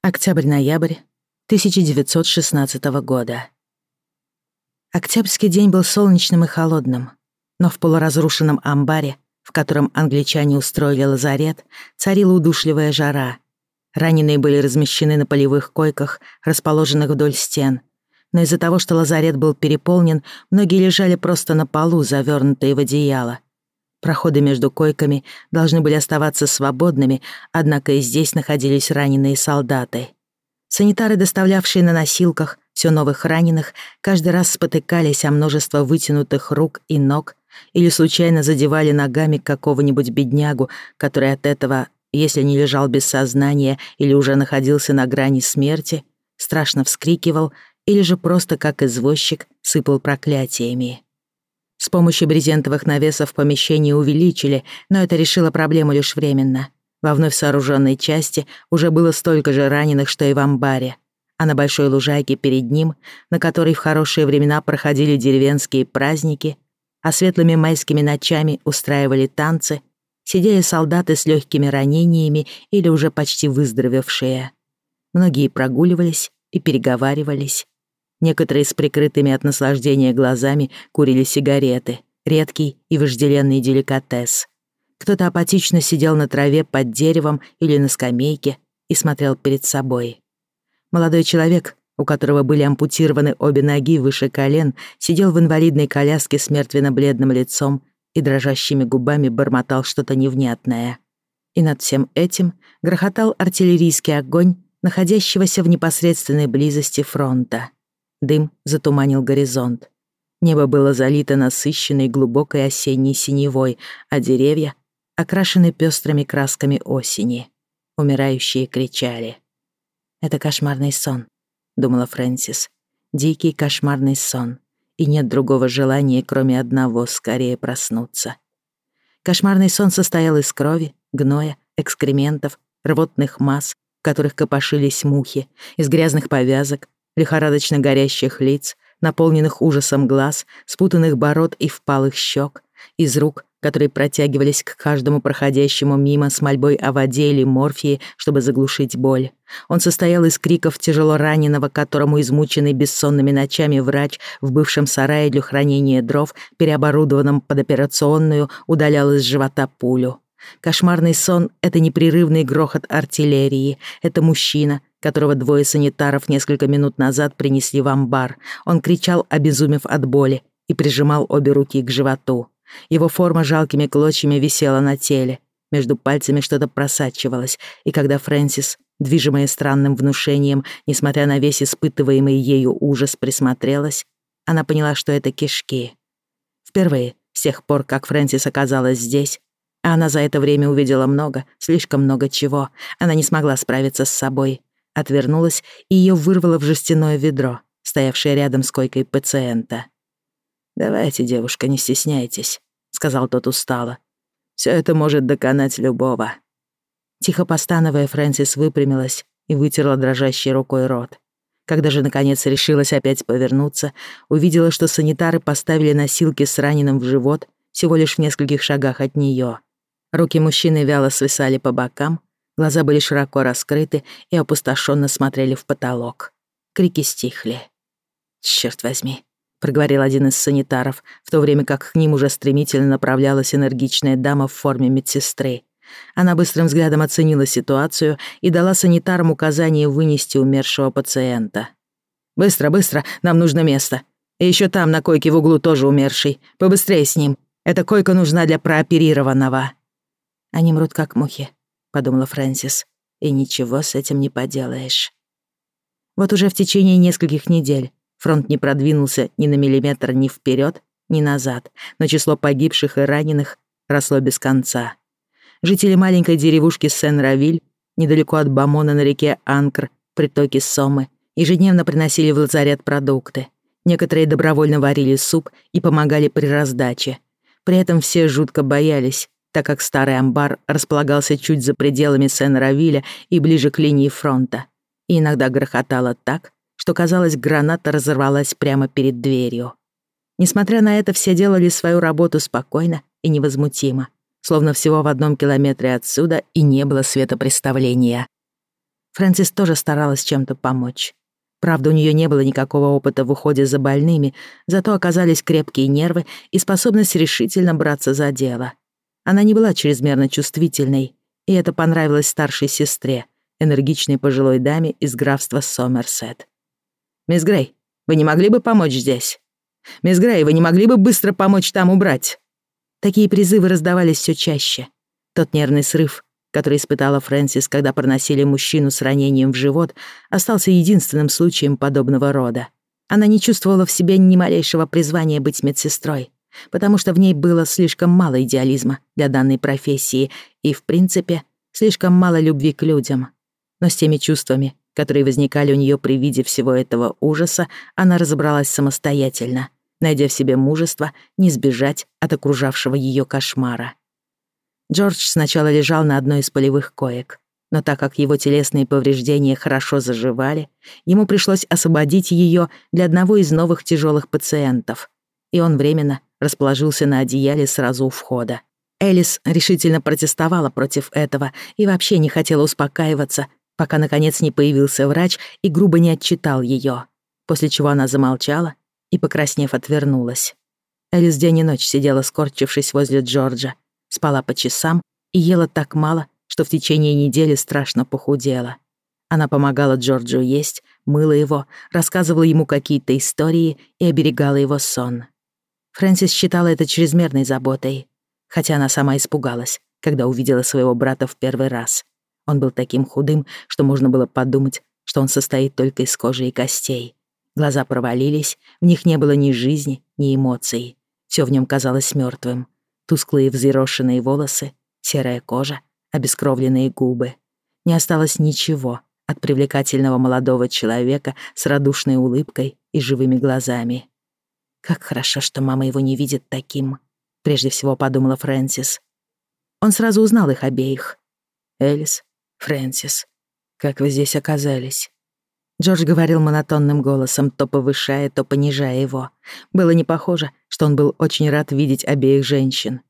Октябрь-ноябрь 1916 года. Октябрьский день был солнечным и холодным, но в полуразрушенном амбаре, в котором англичане устроили лазарет, царила удушливая жара. Раненые были размещены на полевых койках, расположенных вдоль стен. Но из-за того, что лазарет был переполнен, многие лежали просто на полу, завернутые в одеяло. Проходы между койками должны были оставаться свободными, однако и здесь находились раненые солдаты. Санитары, доставлявшие на носилках все новых раненых, каждый раз спотыкались о множество вытянутых рук и ног или случайно задевали ногами какого-нибудь беднягу, который от этого, если не лежал без сознания или уже находился на грани смерти, страшно вскрикивал или же просто, как извозчик, сыпал проклятиями. С помощью брезентовых навесов помещение увеличили, но это решило проблему лишь временно. Во вновь сооруженной части уже было столько же раненых, что и в амбаре. А на большой лужайке перед ним, на которой в хорошие времена проходили деревенские праздники, а светлыми майскими ночами устраивали танцы, сидели солдаты с легкими ранениями или уже почти выздоровевшие. Многие прогуливались и переговаривались, Некоторые с прикрытыми от наслаждения глазами курили сигареты, редкий и вожделенный деликатес. Кто-то апатично сидел на траве под деревом или на скамейке и смотрел перед собой. Молодой человек, у которого были ампутированы обе ноги выше колен, сидел в инвалидной коляске с мертвенно-бледным лицом и дрожащими губами бормотал что-то невнятное. И над всем этим грохотал артиллерийский огонь находящегося в непосредственной близости фронта. Дым затуманил горизонт. Небо было залито насыщенной глубокой осенней синевой, а деревья окрашены пестрыми красками осени. Умирающие кричали. «Это кошмарный сон», — думала Фрэнсис. «Дикий кошмарный сон. И нет другого желания, кроме одного, скорее проснуться». Кошмарный сон состоял из крови, гноя, экскрементов, рвотных масс, в которых копошились мухи, из грязных повязок, лихорадочно горящих лиц, наполненных ужасом глаз, спутанных бород и впалых щек, из рук, которые протягивались к каждому проходящему мимо с мольбой о воде или морфии, чтобы заглушить боль. Он состоял из криков тяжело раненого, которому измученный бессонными ночами врач в бывшем сарае для хранения дров, переоборудованном под операционную, удалял из живота пулю. Кошмарный сон — это непрерывный грохот артиллерии. Это мужчина, которого двое санитаров несколько минут назад принесли в амбар. Он кричал, обезумев от боли, и прижимал обе руки к животу. Его форма жалкими клочьями висела на теле. Между пальцами что-то просачивалось, и когда Фрэнсис, движимая странным внушением, несмотря на весь испытываемый ею ужас, присмотрелась, она поняла, что это кишки. Впервые, с тех пор, как Фрэнсис оказалась здесь, а она за это время увидела много, слишком много чего, она не смогла справиться с собой — Отвернулась, и ее вырвало в жестяное ведро, стоявшее рядом с койкой пациента. «Давайте, девушка, не стесняйтесь», — сказал тот устало. Все это может доконать любого». Тихо постановая, Фрэнсис выпрямилась и вытерла дрожащей рукой рот. Когда же, наконец, решилась опять повернуться, увидела, что санитары поставили носилки с раненым в живот всего лишь в нескольких шагах от нее. Руки мужчины вяло свисали по бокам, Глаза были широко раскрыты и опустошенно смотрели в потолок. Крики стихли. «Чёрт возьми», — проговорил один из санитаров, в то время как к ним уже стремительно направлялась энергичная дама в форме медсестры. Она быстрым взглядом оценила ситуацию и дала санитарам указание вынести умершего пациента. «Быстро, быстро, нам нужно место. И ещё там, на койке в углу, тоже умерший. Побыстрее с ним. Эта койка нужна для прооперированного». Они мрут как мухи, — подумала Фрэнсис, — «и ничего с этим не поделаешь». Вот уже в течение нескольких недель фронт не продвинулся ни на миллиметр ни вперед, ни назад, но число погибших и раненых росло без конца. Жители маленькой деревушки Сен-Равиль, недалеко от Бамона на реке Анкр, притоке Сомы, ежедневно приносили в лазарет продукты. Некоторые добровольно варили суп и помогали при раздаче. При этом все жутко боялись, так как старый амбар располагался чуть за пределами Сен-Равиля и ближе к линии фронта, и иногда грохотало так, что, казалось, граната разорвалась прямо перед дверью. Несмотря на это, все делали свою работу спокойно и невозмутимо, словно всего в одном километре отсюда и не было светопреставления. Фрэнсис тоже старалась чем-то помочь. Правда, у нее не было никакого опыта в уходе за больными, зато оказались крепкие нервы и способность решительно браться за дело — она не была чрезмерно чувствительной, и это понравилось старшей сестре, энергичной пожилой даме из графства Сомерсет. «Мисс Грей, вы не могли бы помочь здесь? Мисс Грей, вы не могли бы быстро помочь там убрать?» Такие призывы раздавались все чаще. Тот нервный срыв, который испытала Фрэнсис, когда проносили мужчину с ранением в живот, остался единственным случаем подобного рода. Она не чувствовала в себе ни малейшего призвания быть медсестрой потому что в ней было слишком мало идеализма для данной профессии и, в принципе, слишком мало любви к людям. Но с теми чувствами, которые возникали у нее при виде всего этого ужаса, она разобралась самостоятельно, найдя в себе мужество не сбежать от окружавшего ее кошмара. Джордж сначала лежал на одной из полевых коек, но так как его телесные повреждения хорошо заживали, ему пришлось освободить ее для одного из новых тяжелых пациентов, и он временно расположился на одеяле сразу у входа. Элис решительно протестовала против этого и вообще не хотела успокаиваться, пока, наконец, не появился врач и грубо не отчитал ее. После чего она замолчала и, покраснев, отвернулась. Элис день и ночь сидела, скорчившись возле Джорджа, спала по часам и ела так мало, что в течение недели страшно похудела. Она помогала Джорджу есть, мыла его, рассказывала ему какие-то истории и оберегала его сон. Фрэнсис считала это чрезмерной заботой, хотя она сама испугалась, когда увидела своего брата в первый раз. Он был таким худым, что можно было подумать, что он состоит только из кожи и костей. Глаза провалились, в них не было ни жизни, ни эмоций. Все в нем казалось мертвым. Тусклые взъерошенные волосы, серая кожа, обескровленные губы. Не осталось ничего от привлекательного молодого человека с радушной улыбкой и живыми глазами. Как хорошо, что мама его не видит таким, прежде всего подумала Фрэнсис. Он сразу узнал их обеих. Элис, Фрэнсис, как вы здесь оказались? Джордж говорил монотонным голосом, то повышая, то понижая его. Было не похоже, что он был очень рад видеть обеих женщин.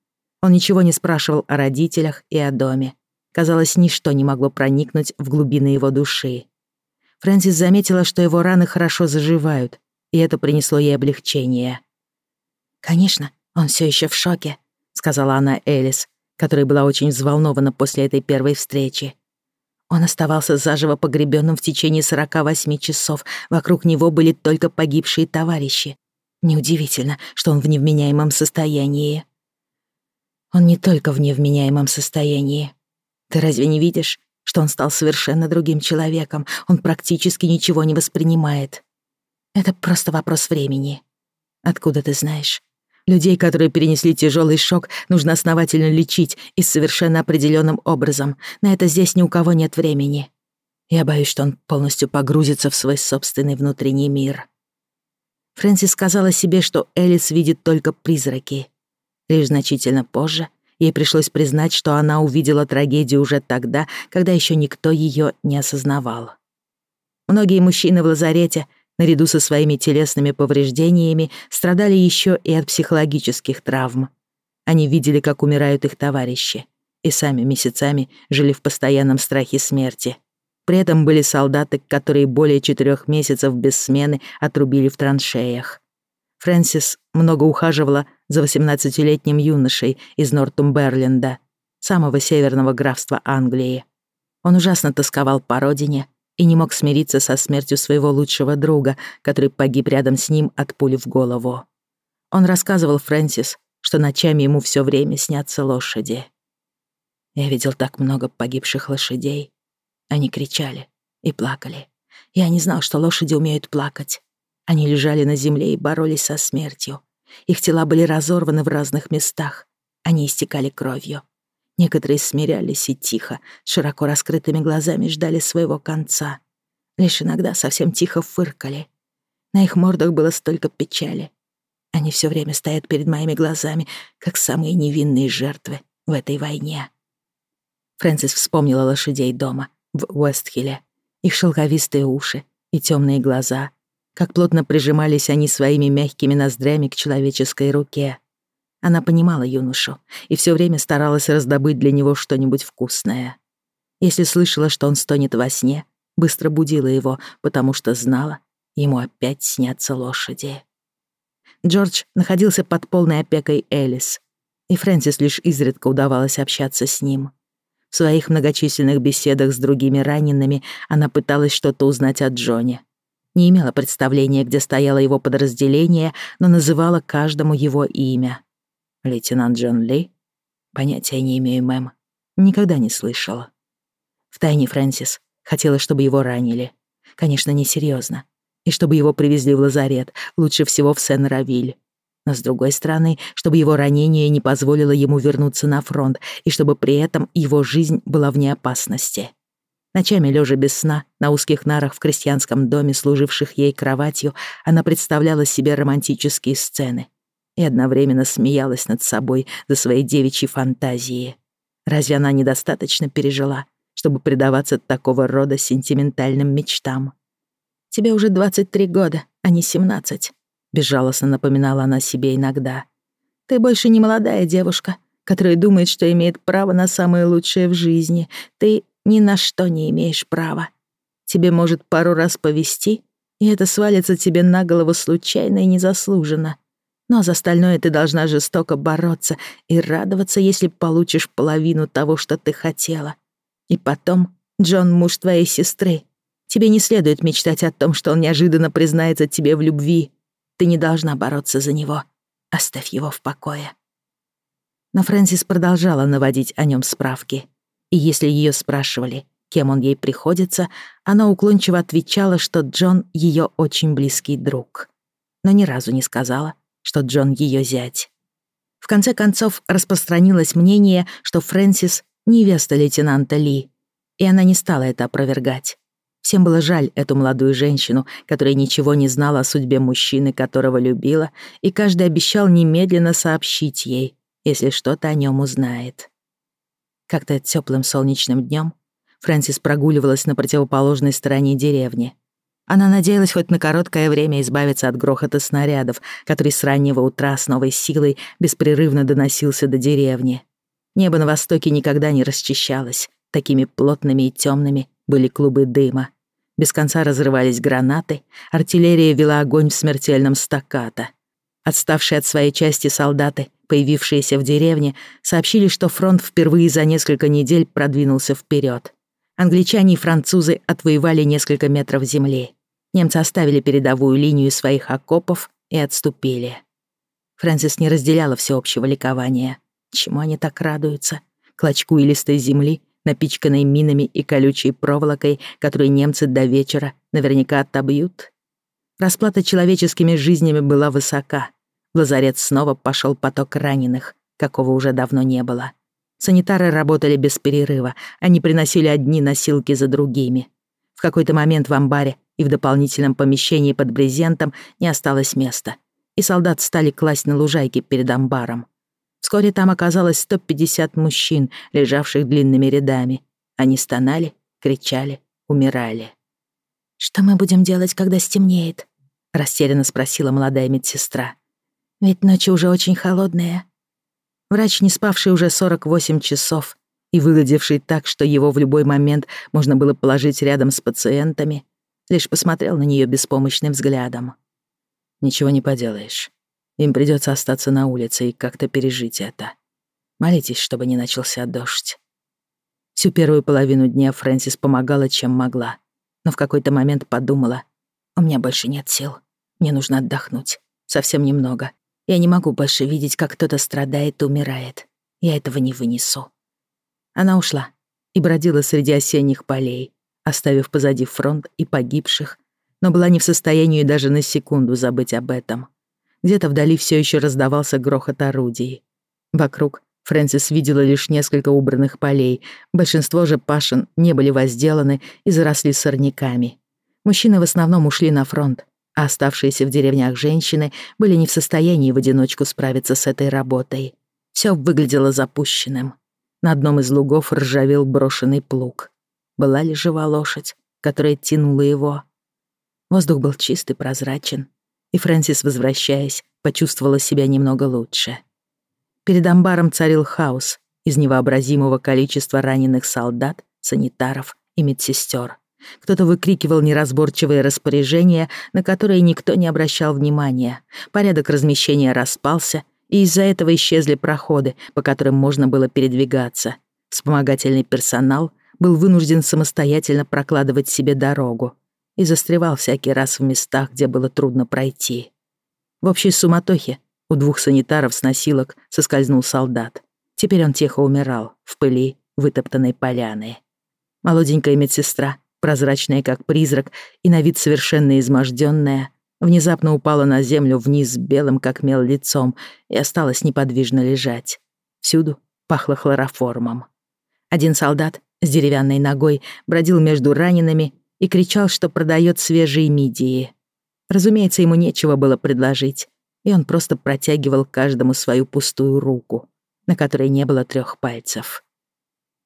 Он ничего не спрашивал о родителях и о доме. Казалось, ничто не могло проникнуть в глубины его души. Фрэнсис заметила, что его раны хорошо заживают, и это принесло ей облегчение. «Конечно, он все еще в шоке», — сказала она Элис, которая была очень взволнована после этой первой встречи. Он оставался заживо погребенным в течение 48 часов. Вокруг него были только погибшие товарищи. Неудивительно, что он в невменяемом состоянии. Он не только в невменяемом состоянии. Ты разве не видишь, что он стал совершенно другим человеком? Он практически ничего не воспринимает. Это просто вопрос времени. Откуда ты знаешь? Людей, которые перенесли тяжелый шок, нужно основательно лечить и совершенно определенным образом. На это здесь ни у кого нет времени. Я боюсь, что он полностью погрузится в свой собственный внутренний мир. Фрэнсис сказала себе, что Элис видит только призраки. Лишь значительно позже ей пришлось признать, что она увидела трагедию уже тогда, когда еще никто ее не осознавал. Многие мужчины в лазарете Наряду со своими телесными повреждениями страдали еще и от психологических травм. Они видели, как умирают их товарищи, и сами месяцами жили в постоянном страхе смерти. При этом были солдаты, которые более четырех месяцев без смены отрубили в траншеях. Фрэнсис много ухаживала за 18-летним юношей из Нортумберленда, самого северного графства Англии. Он ужасно тосковал по родине и не мог смириться со смертью своего лучшего друга, который погиб рядом с ним от пули в голову. Он рассказывал Фрэнсис, что ночами ему все время снятся лошади. Я видел так много погибших лошадей. Они кричали и плакали. Я не знал, что лошади умеют плакать. Они лежали на земле и боролись со смертью. Их тела были разорваны в разных местах. Они истекали кровью. Некоторые смирялись и тихо, широко раскрытыми глазами ждали своего конца. Лишь иногда совсем тихо фыркали. На их мордах было столько печали. Они все время стоят перед моими глазами, как самые невинные жертвы в этой войне. Фрэнсис вспомнила лошадей дома, в Уэстхилле. Их шелковистые уши и темные глаза. Как плотно прижимались они своими мягкими ноздрями к человеческой руке. Она понимала юношу и все время старалась раздобыть для него что-нибудь вкусное. Если слышала, что он стонет во сне, быстро будила его, потому что знала, ему опять снятся лошади. Джордж находился под полной опекой Элис, и Фрэнсис лишь изредка удавалось общаться с ним. В своих многочисленных беседах с другими ранеными она пыталась что-то узнать о Джоне. Не имела представления, где стояло его подразделение, но называла каждому его имя — Лейтенант Джон Ли? Понятия не имею, мэм. Никогда не слышала. Втайне Фрэнсис хотела, чтобы его ранили. Конечно, несерьезно. И чтобы его привезли в лазарет, лучше всего в Сен-Равиль. Но, с другой стороны, чтобы его ранение не позволило ему вернуться на фронт, и чтобы при этом его жизнь была вне опасности. Ночами, лежа без сна, на узких нарах в крестьянском доме, служивших ей кроватью, она представляла себе романтические сцены — и одновременно смеялась над собой за свои девичьи фантазии. Разве она недостаточно пережила, чтобы предаваться такого рода сентиментальным мечтам? «Тебе уже 23 года, а не 17», — безжалостно напоминала она себе иногда. «Ты больше не молодая девушка, которая думает, что имеет право на самое лучшее в жизни. Ты ни на что не имеешь права. Тебе может пару раз повести, и это свалится тебе на голову случайно и незаслуженно. Но за остальное ты должна жестоко бороться и радоваться, если получишь половину того, что ты хотела. И потом, Джон — муж твоей сестры. Тебе не следует мечтать о том, что он неожиданно признается тебе в любви. Ты не должна бороться за него. Оставь его в покое. Но Фрэнсис продолжала наводить о нем справки. И если ее спрашивали, кем он ей приходится, она уклончиво отвечала, что Джон — ее очень близкий друг. Но ни разу не сказала, что Джон ее зять. В конце концов распространилось мнение, что Фрэнсис — невеста лейтенанта Ли, и она не стала это опровергать. Всем было жаль эту молодую женщину, которая ничего не знала о судьбе мужчины, которого любила, и каждый обещал немедленно сообщить ей, если что-то о нем узнает. Как-то теплым солнечным днем Фрэнсис прогуливалась на противоположной стороне деревни — она надеялась хоть на короткое время избавиться от грохота снарядов, который с раннего утра с новой силой беспрерывно доносился до деревни. Небо на востоке никогда не расчищалось. Такими плотными и темными были клубы дыма. Без конца разрывались гранаты, артиллерия вела огонь в смертельном стаккато. Отставшие от своей части солдаты, появившиеся в деревне, сообщили, что фронт впервые за несколько недель продвинулся вперед. Англичане и французы отвоевали несколько метров земли немцы оставили передовую линию своих окопов и отступили. Фрэнсис не разделяла всеобщего ликования. Чему они так радуются? Клочку илистой земли, напичканной минами и колючей проволокой, которую немцы до вечера наверняка отобьют? Расплата человеческими жизнями была высока. В лазарет снова пошел поток раненых, какого уже давно не было. Санитары работали без перерыва, они приносили одни носилки за другими. В какой-то момент в амбаре и в дополнительном помещении под брезентом не осталось места, и солдат стали класть на лужайке перед амбаром. Вскоре там оказалось 150 мужчин, лежавших длинными рядами. Они стонали, кричали, умирали. «Что мы будем делать, когда стемнеет?» — растерянно спросила молодая медсестра. «Ведь ночи уже очень холодные». Врач, не спавший уже 48 часов и выглядевший так, что его в любой момент можно было положить рядом с пациентами, лишь посмотрел на нее беспомощным взглядом. «Ничего не поделаешь. Им придется остаться на улице и как-то пережить это. Молитесь, чтобы не начался дождь». Всю первую половину дня Фрэнсис помогала, чем могла, но в какой-то момент подумала, «У меня больше нет сил. Мне нужно отдохнуть. Совсем немного. Я не могу больше видеть, как кто-то страдает и умирает. Я этого не вынесу». Она ушла и бродила среди осенних полей, оставив позади фронт и погибших, но была не в состоянии даже на секунду забыть об этом. Где-то вдали все еще раздавался грохот орудий. Вокруг Фрэнсис видела лишь несколько убранных полей, большинство же пашин не были возделаны и заросли сорняками. Мужчины в основном ушли на фронт, а оставшиеся в деревнях женщины были не в состоянии в одиночку справиться с этой работой. Все выглядело запущенным. На одном из лугов ржавел брошенный плуг была ли жива лошадь, которая тянула его. Воздух был чист и прозрачен, и Фрэнсис, возвращаясь, почувствовала себя немного лучше. Перед амбаром царил хаос из невообразимого количества раненых солдат, санитаров и медсестер. Кто-то выкрикивал неразборчивые распоряжения, на которые никто не обращал внимания. Порядок размещения распался, и из-за этого исчезли проходы, по которым можно было передвигаться. Вспомогательный персонал был вынужден самостоятельно прокладывать себе дорогу и застревал всякий раз в местах, где было трудно пройти. В общей суматохе у двух санитаров с носилок соскользнул солдат. Теперь он тихо умирал в пыли вытоптанной поляны. Молоденькая медсестра, прозрачная как призрак и на вид совершенно изможденная, внезапно упала на землю вниз белым как мел лицом и осталась неподвижно лежать. Всюду пахло хлороформом. Один солдат с деревянной ногой, бродил между ранеными и кричал, что продает свежие мидии. Разумеется, ему нечего было предложить, и он просто протягивал каждому свою пустую руку, на которой не было трех пальцев.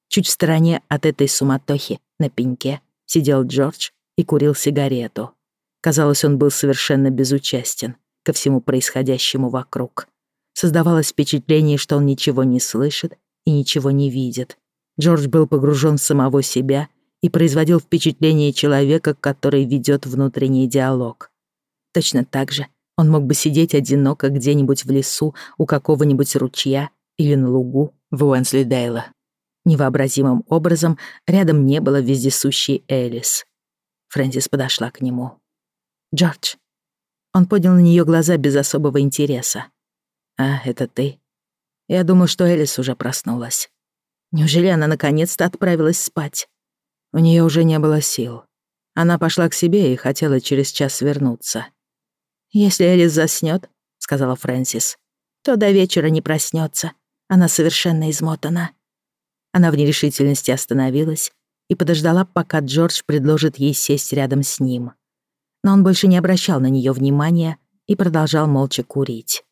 Чуть в стороне от этой суматохи, на пеньке, сидел Джордж и курил сигарету. Казалось, он был совершенно безучастен ко всему происходящему вокруг. Создавалось впечатление, что он ничего не слышит и ничего не видит, Джордж был погружен в самого себя и производил впечатление человека, который ведет внутренний диалог. Точно так же он мог бы сидеть одиноко где-нибудь в лесу у какого-нибудь ручья или на лугу в Уэнслидейла. Невообразимым образом рядом не было вездесущей Элис. Фрэнсис подошла к нему. «Джордж». Он поднял на нее глаза без особого интереса. «А, это ты? Я думал, что Элис уже проснулась. Неужели она наконец-то отправилась спать? У нее уже не было сил. Она пошла к себе и хотела через час вернуться. «Если Элис заснёт», — сказала Фрэнсис, — «то до вечера не проснётся. Она совершенно измотана». Она в нерешительности остановилась и подождала, пока Джордж предложит ей сесть рядом с ним. Но он больше не обращал на неё внимания и продолжал молча курить.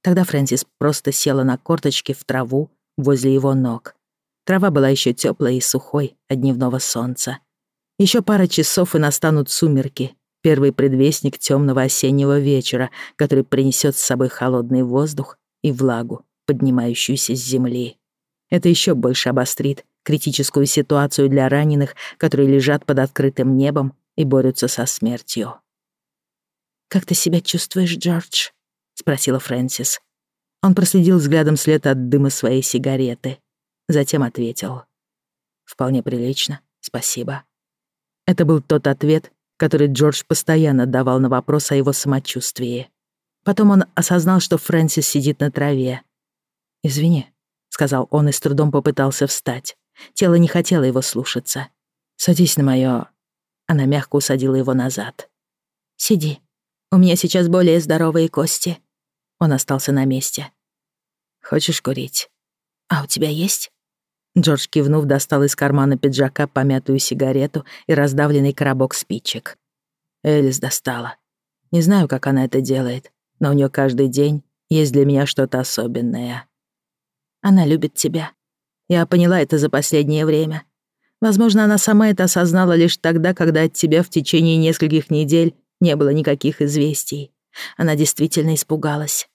Тогда Фрэнсис просто села на корточки в траву возле его ног Трава была еще теплой и сухой от дневного солнца. Еще пара часов и настанут сумерки, первый предвестник темного осеннего вечера, который принесет с собой холодный воздух и влагу, поднимающуюся с земли. Это еще больше обострит критическую ситуацию для раненых, которые лежат под открытым небом и борются со смертью. «Как ты себя чувствуешь, Джордж?» — спросила Фрэнсис. Он проследил взглядом след от дыма своей сигареты затем ответил. «Вполне прилично, спасибо». Это был тот ответ, который Джордж постоянно давал на вопрос о его самочувствии. Потом он осознал, что Фрэнсис сидит на траве. «Извини», — сказал он и с трудом попытался встать. Тело не хотело его слушаться. «Садись на моё...» Она мягко усадила его назад. «Сиди. У меня сейчас более здоровые кости». Он остался на месте. «Хочешь курить?» «А у тебя есть?» Джордж, кивнув, достал из кармана пиджака помятую сигарету и раздавленный коробок спичек. Элис достала. Не знаю, как она это делает, но у нее каждый день есть для меня что-то особенное. Она любит тебя. Я поняла это за последнее время. Возможно, она сама это осознала лишь тогда, когда от тебя в течение нескольких недель не было никаких известий. Она действительно испугалась.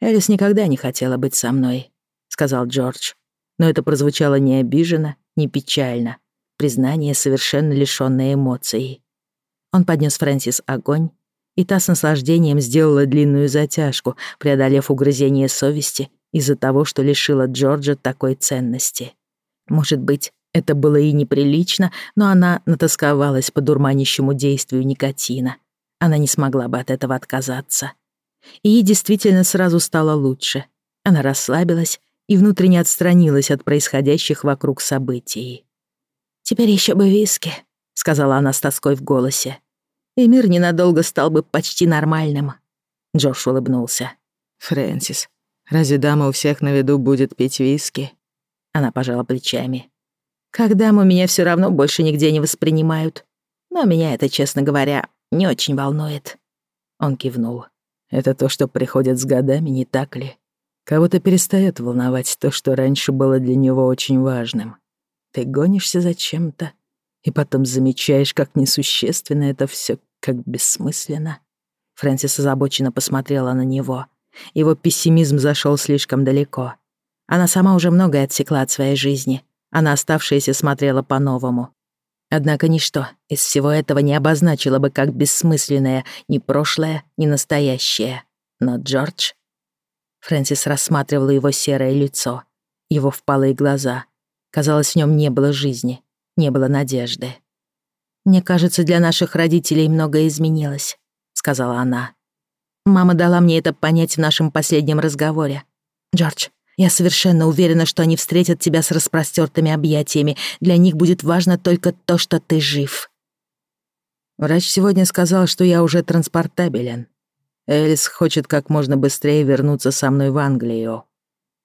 Элис никогда не хотела быть со мной сказал Джордж. Но это прозвучало не обиженно, не печально. Признание, совершенно лишённое эмоций. Он поднес Фрэнсис огонь, и та с наслаждением сделала длинную затяжку, преодолев угрызение совести из-за того, что лишила Джорджа такой ценности. Может быть, это было и неприлично, но она натасковалась по дурманящему действию никотина. Она не смогла бы от этого отказаться. И ей действительно сразу стало лучше. Она расслабилась и внутренне отстранилась от происходящих вокруг событий. «Теперь еще бы виски», — сказала она с тоской в голосе. «И мир ненадолго стал бы почти нормальным». Джордж улыбнулся. «Фрэнсис, разве дама у всех на виду будет пить виски?» Она пожала плечами. «Как даму меня все равно больше нигде не воспринимают. Но меня это, честно говоря, не очень волнует». Он кивнул. «Это то, что приходит с годами, не так ли?» Кого-то перестает волновать то, что раньше было для него очень важным. Ты гонишься за чем-то, и потом замечаешь, как несущественно это все, как бессмысленно. Фрэнсис озабоченно посмотрела на него. Его пессимизм зашел слишком далеко. Она сама уже многое отсекла от своей жизни, Она на оставшееся смотрела по-новому. Однако ничто из всего этого не обозначило бы как бессмысленное ни прошлое, ни настоящее. Но Джордж Фрэнсис рассматривала его серое лицо, его впалые глаза. Казалось, в нем не было жизни, не было надежды. «Мне кажется, для наших родителей многое изменилось», — сказала она. «Мама дала мне это понять в нашем последнем разговоре. Джордж, я совершенно уверена, что они встретят тебя с распростертыми объятиями. Для них будет важно только то, что ты жив». Врач сегодня сказал, что я уже транспортабелен. Элис хочет как можно быстрее вернуться со мной в Англию».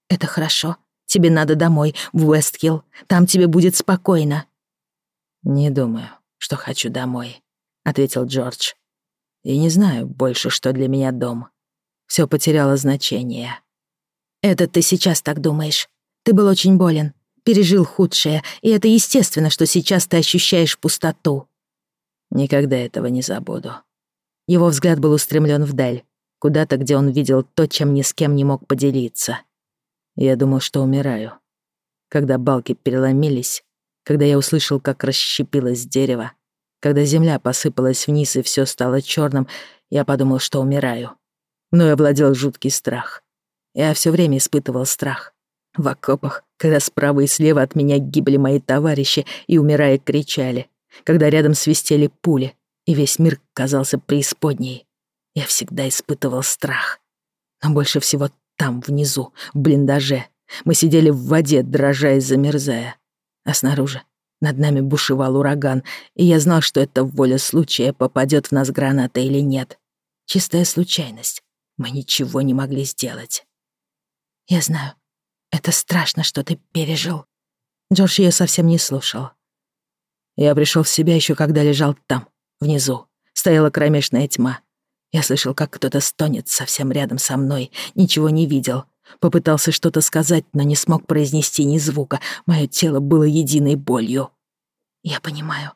«Это хорошо. Тебе надо домой, в Уэстхилл. Там тебе будет спокойно». «Не думаю, что хочу домой», — ответил Джордж. «И не знаю больше, что для меня дом. Все потеряло значение». «Это ты сейчас так думаешь. Ты был очень болен, пережил худшее, и это естественно, что сейчас ты ощущаешь пустоту». «Никогда этого не забуду», его взгляд был устремлен вдаль, куда-то, где он видел то, чем ни с кем не мог поделиться. Я думал, что умираю. Когда балки переломились, когда я услышал, как расщепилось дерево, когда земля посыпалась вниз и все стало черным, я подумал, что умираю. Но я овладел жуткий страх. Я все время испытывал страх. В окопах, когда справа и слева от меня гибли мои товарищи и, умирая, кричали. Когда рядом свистели пули, и весь мир казался преисподней. Я всегда испытывал страх. Но больше всего там, внизу, в блиндаже. Мы сидели в воде, дрожа и замерзая. А снаружи над нами бушевал ураган, и я знал, что это воля случая, попадет в нас граната или нет. Чистая случайность. Мы ничего не могли сделать. Я знаю, это страшно, что ты пережил. Джордж ее совсем не слушал. Я пришел в себя еще когда лежал там, Внизу стояла кромешная тьма. Я слышал, как кто-то стонет совсем рядом со мной, ничего не видел. Попытался что-то сказать, но не смог произнести ни звука. Мое тело было единой болью. Я понимаю.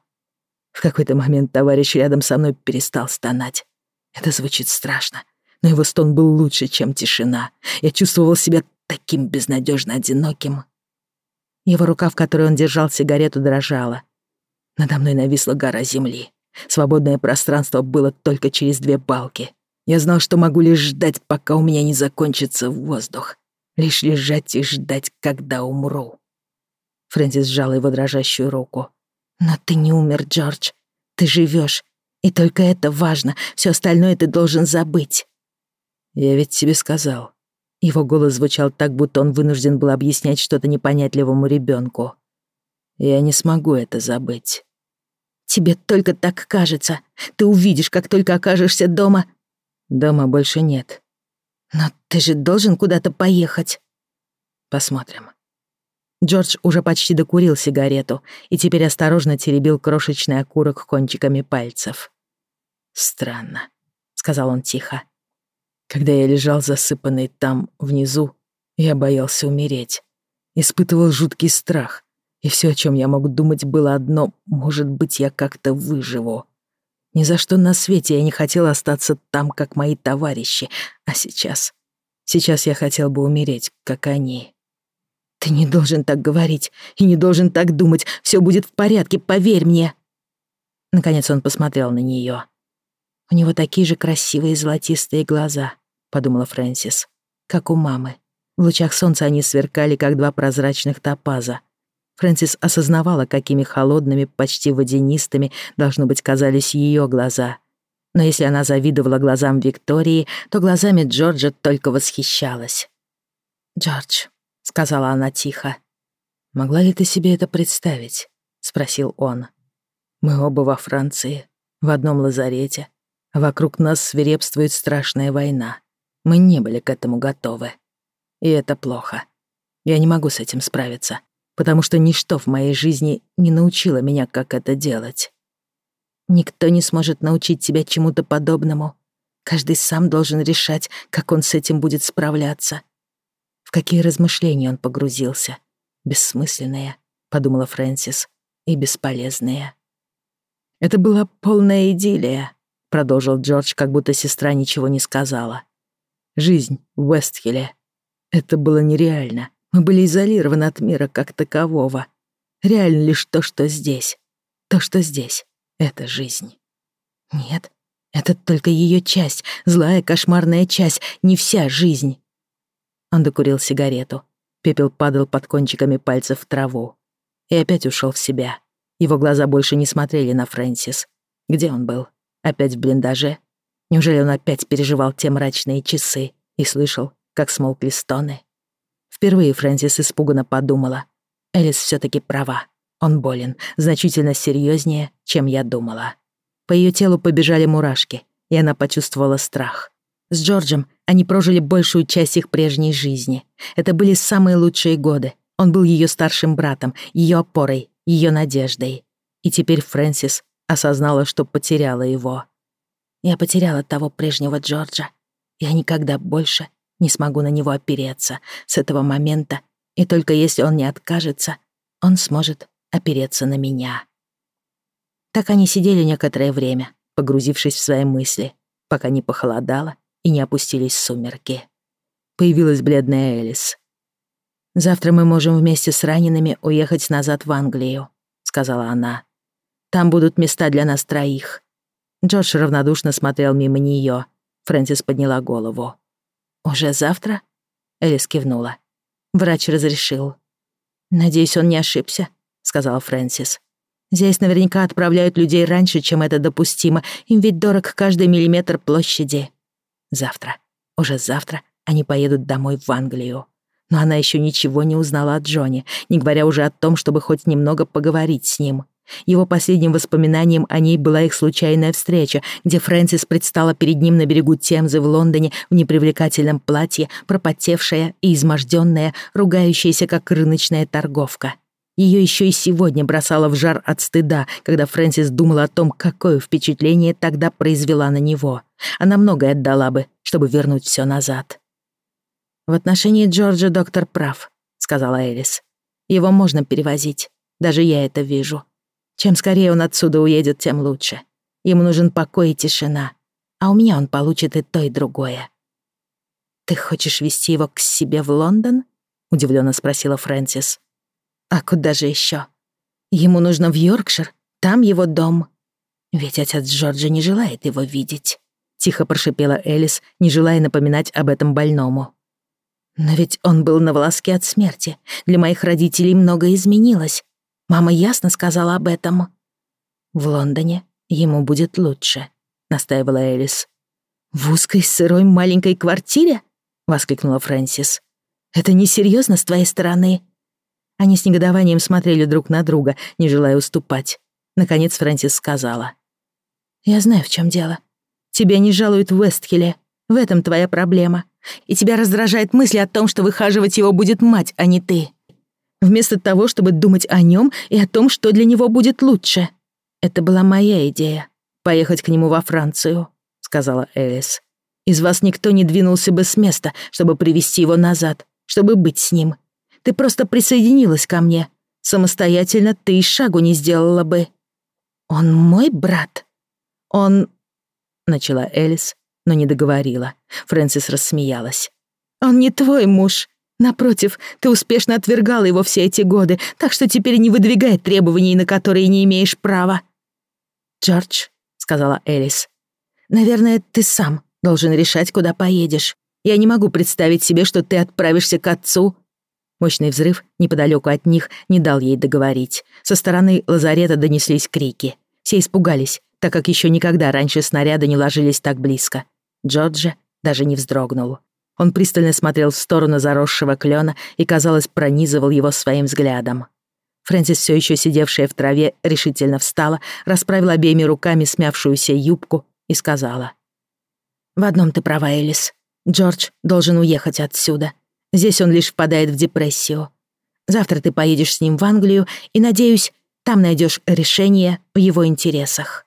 В какой-то момент товарищ рядом со мной перестал стонать. Это звучит страшно, но его стон был лучше, чем тишина. Я чувствовал себя таким безнадежно одиноким. Его рука, в которой он держал сигарету, дрожала. Надо мной нависла гора земли. Свободное пространство было только через две балки. Я знал, что могу лишь ждать, пока у меня не закончится воздух. Лишь лежать и ждать, когда умру. Фрэнсис сжал его дрожащую руку. «Но ты не умер, Джордж. Ты живешь, И только это важно. Все остальное ты должен забыть». «Я ведь тебе сказал». Его голос звучал так, будто он вынужден был объяснять что-то непонятливому ребенку. «Я не смогу это забыть». Тебе только так кажется. Ты увидишь, как только окажешься дома. Дома больше нет. Но ты же должен куда-то поехать. Посмотрим. Джордж уже почти докурил сигарету и теперь осторожно теребил крошечный окурок кончиками пальцев. «Странно», — сказал он тихо. «Когда я лежал засыпанный там, внизу, я боялся умереть. Испытывал жуткий страх, и все, о чем я мог думать, было одно «может быть, я как-то выживу». Ни за что на свете я не хотел остаться там, как мои товарищи. А сейчас? Сейчас я хотел бы умереть, как они. Ты не должен так говорить и не должен так думать. Все будет в порядке, поверь мне. Наконец он посмотрел на нее. У него такие же красивые золотистые глаза, подумала Фрэнсис, как у мамы. В лучах солнца они сверкали, как два прозрачных топаза — Фрэнсис осознавала, какими холодными, почти водянистыми должно быть казались ее глаза. Но если она завидовала глазам Виктории, то глазами Джорджа только восхищалась. «Джордж», — сказала она тихо, — «могла ли ты себе это представить?» — спросил он. «Мы оба во Франции, в одном лазарете. Вокруг нас свирепствует страшная война. Мы не были к этому готовы. И это плохо. Я не могу с этим справиться потому что ничто в моей жизни не научило меня, как это делать. Никто не сможет научить тебя чему-то подобному. Каждый сам должен решать, как он с этим будет справляться. В какие размышления он погрузился. Бессмысленные, подумала Фрэнсис, и бесполезные. Это была полная идиллия, продолжил Джордж, как будто сестра ничего не сказала. Жизнь в Вестхилле. Это было нереально. Мы были изолированы от мира как такового. Реально лишь то, что здесь. То, что здесь — это жизнь. Нет, это только ее часть, злая кошмарная часть, не вся жизнь. Он докурил сигарету. Пепел падал под кончиками пальцев в траву. И опять ушел в себя. Его глаза больше не смотрели на Фрэнсис. Где он был? Опять в блиндаже? Неужели он опять переживал те мрачные часы и слышал, как смолкли стоны? Впервые Фрэнсис испуганно подумала. Элис все таки права. Он болен, значительно серьезнее, чем я думала. По ее телу побежали мурашки, и она почувствовала страх. С Джорджем они прожили большую часть их прежней жизни. Это были самые лучшие годы. Он был ее старшим братом, ее опорой, ее надеждой. И теперь Фрэнсис осознала, что потеряла его. Я потеряла того прежнего Джорджа. Я никогда больше не смогу на него опереться с этого момента, и только если он не откажется, он сможет опереться на меня. Так они сидели некоторое время, погрузившись в свои мысли, пока не похолодало и не опустились сумерки. Появилась бледная Элис. «Завтра мы можем вместе с ранеными уехать назад в Англию», — сказала она. «Там будут места для нас троих». Джордж равнодушно смотрел мимо нее. Фрэнсис подняла голову. «Уже завтра?» — Элис кивнула. Врач разрешил. «Надеюсь, он не ошибся», — сказал Фрэнсис. «Здесь наверняка отправляют людей раньше, чем это допустимо. Им ведь дорог каждый миллиметр площади». Завтра, уже завтра они поедут домой в Англию. Но она еще ничего не узнала о Джоне, не говоря уже о том, чтобы хоть немного поговорить с ним. Его последним воспоминанием о ней была их случайная встреча, где Фрэнсис предстала перед ним на берегу Темзы в Лондоне в непривлекательном платье, пропотевшая и изможденная, ругающаяся как рыночная торговка. Ее еще и сегодня бросало в жар от стыда, когда Фрэнсис думала о том, какое впечатление тогда произвела на него. Она многое отдала бы, чтобы вернуть все назад. «В отношении Джорджа доктор прав», — сказала Элис. «Его можно перевозить. Даже я это вижу». Чем скорее он отсюда уедет, тем лучше. Ему нужен покой и тишина. А у меня он получит и то, и другое. «Ты хочешь вести его к себе в Лондон?» — удивлённо спросила Фрэнсис. «А куда же ещё? Ему нужно в Йоркшир, там его дом. Ведь отец Джорджа не желает его видеть», — тихо прошипела Элис, не желая напоминать об этом больному. «Но ведь он был на волоске от смерти. Для моих родителей многое изменилось. Мама ясно сказала об этом. В Лондоне ему будет лучше, настаивала Элис. В узкой сырой маленькой квартире? воскликнула Фрэнсис. Это несерьезно с твоей стороны. Они с негодованием смотрели друг на друга, не желая уступать. Наконец Фрэнсис сказала. «Я знаю, в чем дело. Тебя не жалуют в Вестхеле. В этом твоя проблема. И тебя раздражает мысль о том, что выхаживать его будет мать, а не ты вместо того, чтобы думать о нем и о том, что для него будет лучше. Это была моя идея — поехать к нему во Францию, — сказала Элис. Из вас никто не двинулся бы с места, чтобы привести его назад, чтобы быть с ним. Ты просто присоединилась ко мне. Самостоятельно ты и шагу не сделала бы. Он мой брат. Он... Начала Элис, но не договорила. Фрэнсис рассмеялась. Он не твой муж. Напротив, ты успешно отвергала его все эти годы, так что теперь не выдвигай требований, на которые не имеешь права. «Джордж», — сказала Элис, — «наверное, ты сам должен решать, куда поедешь. Я не могу представить себе, что ты отправишься к отцу». Мощный взрыв неподалеку от них не дал ей договорить. Со стороны лазарета донеслись крики. Все испугались, так как еще никогда раньше снаряды не ложились так близко. Джорджа даже не вздрогнул. Он пристально смотрел в сторону заросшего клена и, казалось, пронизывал его своим взглядом. Фрэнсис, все еще сидевшая в траве, решительно встала, расправила обеими руками смявшуюся юбку и сказала. «В одном ты права, Элис. Джордж должен уехать отсюда. Здесь он лишь впадает в депрессию. Завтра ты поедешь с ним в Англию и, надеюсь, там найдешь решение в его интересах».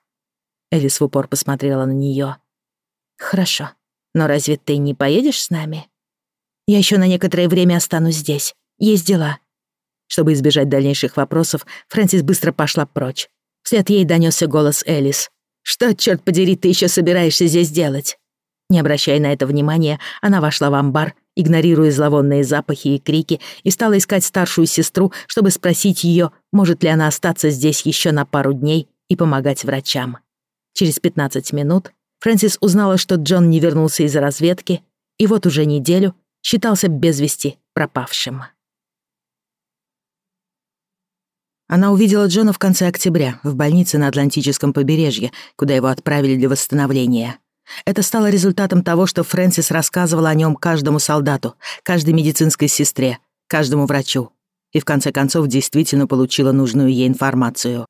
Элис в упор посмотрела на нее. «Хорошо», но разве ты не поедешь с нами? Я еще на некоторое время останусь здесь. Есть дела». Чтобы избежать дальнейших вопросов, Фрэнсис быстро пошла прочь. Вслед ей донесся голос Элис. «Что, черт подери, ты еще собираешься здесь делать?» Не обращая на это внимания, она вошла в амбар, игнорируя зловонные запахи и крики, и стала искать старшую сестру, чтобы спросить ее, может ли она остаться здесь еще на пару дней и помогать врачам. Через 15 минут Фрэнсис узнала, что Джон не вернулся из разведки, и вот уже неделю считался без вести пропавшим. Она увидела Джона в конце октября в больнице на Атлантическом побережье, куда его отправили для восстановления. Это стало результатом того, что Фрэнсис рассказывала о нем каждому солдату, каждой медицинской сестре, каждому врачу. И в конце концов действительно получила нужную ей информацию.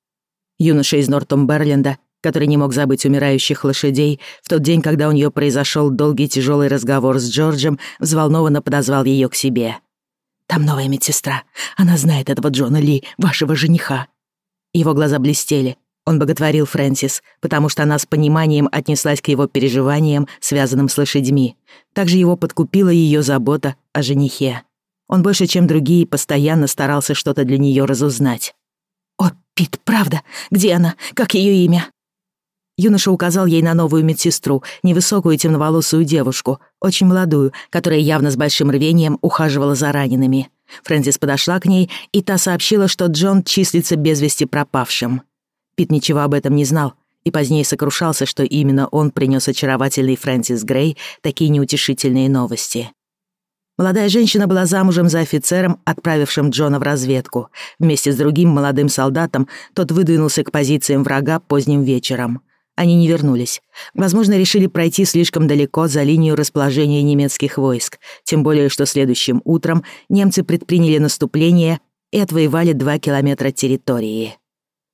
Юноша из Нортумберленда который не мог забыть умирающих лошадей, в тот день, когда у нее произошел долгий тяжелый разговор с Джорджем, взволнованно подозвал ее к себе. «Там новая медсестра. Она знает этого Джона Ли, вашего жениха». Его глаза блестели. Он боготворил Фрэнсис, потому что она с пониманием отнеслась к его переживаниям, связанным с лошадьми. Также его подкупила ее забота о женихе. Он больше, чем другие, постоянно старался что-то для нее разузнать. «О, Пит, правда? Где она? Как ее имя?» Юноша указал ей на новую медсестру, невысокую темноволосую девушку, очень молодую, которая явно с большим рвением ухаживала за ранеными. Фрэнсис подошла к ней, и та сообщила, что Джон числится без вести пропавшим. Пит ничего об этом не знал, и позднее сокрушался, что именно он принес очаровательный Фрэнсис Грей такие неутешительные новости. Молодая женщина была замужем за офицером, отправившим Джона в разведку. Вместе с другим молодым солдатом тот выдвинулся к позициям врага поздним вечером. Они не вернулись. Возможно, решили пройти слишком далеко за линию расположения немецких войск, тем более что следующим утром немцы предприняли наступление и отвоевали 2 километра территории.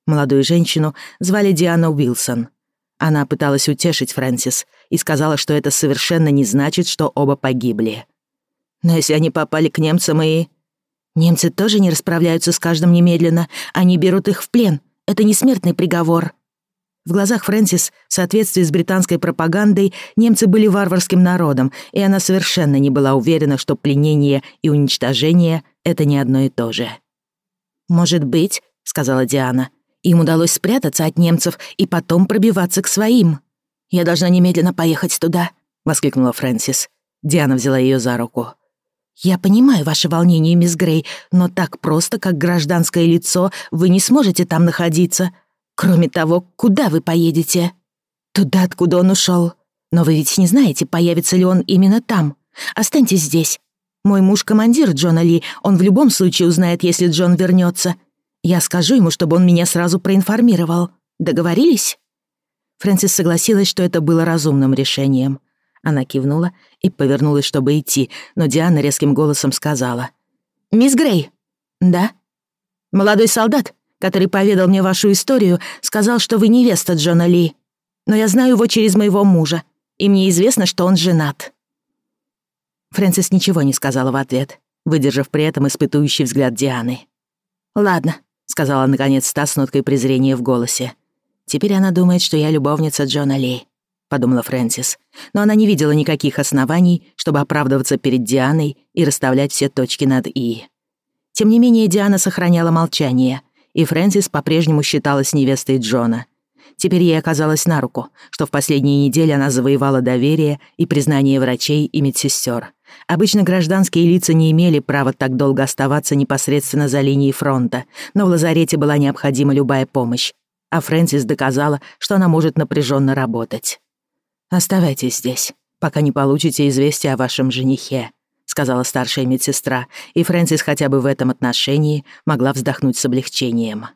Молодую женщину звали Диана Уилсон. Она пыталась утешить Фрэнсис и сказала, что это совершенно не значит, что оба погибли. «Но если они попали к немцам и...» «Немцы тоже не расправляются с каждым немедленно. Они берут их в плен. Это не смертный приговор», в глазах Фрэнсис, в соответствии с британской пропагандой, немцы были варварским народом, и она совершенно не была уверена, что пленение и уничтожение — это не одно и то же. «Может быть», — сказала Диана, — «им удалось спрятаться от немцев и потом пробиваться к своим». «Я должна немедленно поехать туда», — воскликнула Фрэнсис. Диана взяла ее за руку. «Я понимаю ваше волнение, мисс Грей, но так просто, как гражданское лицо, вы не сможете там находиться», Кроме того, куда вы поедете? Туда, откуда он ушел. Но вы ведь не знаете, появится ли он именно там. Останьтесь здесь. Мой муж командир Джона Ли, он в любом случае узнает, если Джон вернется. Я скажу ему, чтобы он меня сразу проинформировал. Договорились?» Фрэнсис согласилась, что это было разумным решением. Она кивнула и повернулась, чтобы идти, но Диана резким голосом сказала. «Мисс Грей!» «Да?» «Молодой солдат, который поведал мне вашу историю, сказал, что вы невеста Джона Ли. Но я знаю его через моего мужа, и мне известно, что он женат». Фрэнсис ничего не сказала в ответ, выдержав при этом испытующий взгляд Дианы. «Ладно», — сказала наконец та с ноткой презрения в голосе. «Теперь она думает, что я любовница Джона Ли», — подумала Фрэнсис. Но она не видела никаких оснований, чтобы оправдываться перед Дианой и расставлять все точки над «и». Тем не менее, Диана сохраняла молчание — и Фрэнсис по-прежнему считалась невестой Джона. Теперь ей оказалось на руку, что в последние недели она завоевала доверие и признание врачей и медсестер. Обычно гражданские лица не имели права так долго оставаться непосредственно за линией фронта, но в лазарете была необходима любая помощь, а Фрэнсис доказала, что она может напряженно работать. «Оставайтесь здесь, пока не получите известие о вашем женихе», сказала старшая медсестра, и Фрэнсис хотя бы в этом отношении могла вздохнуть с облегчением.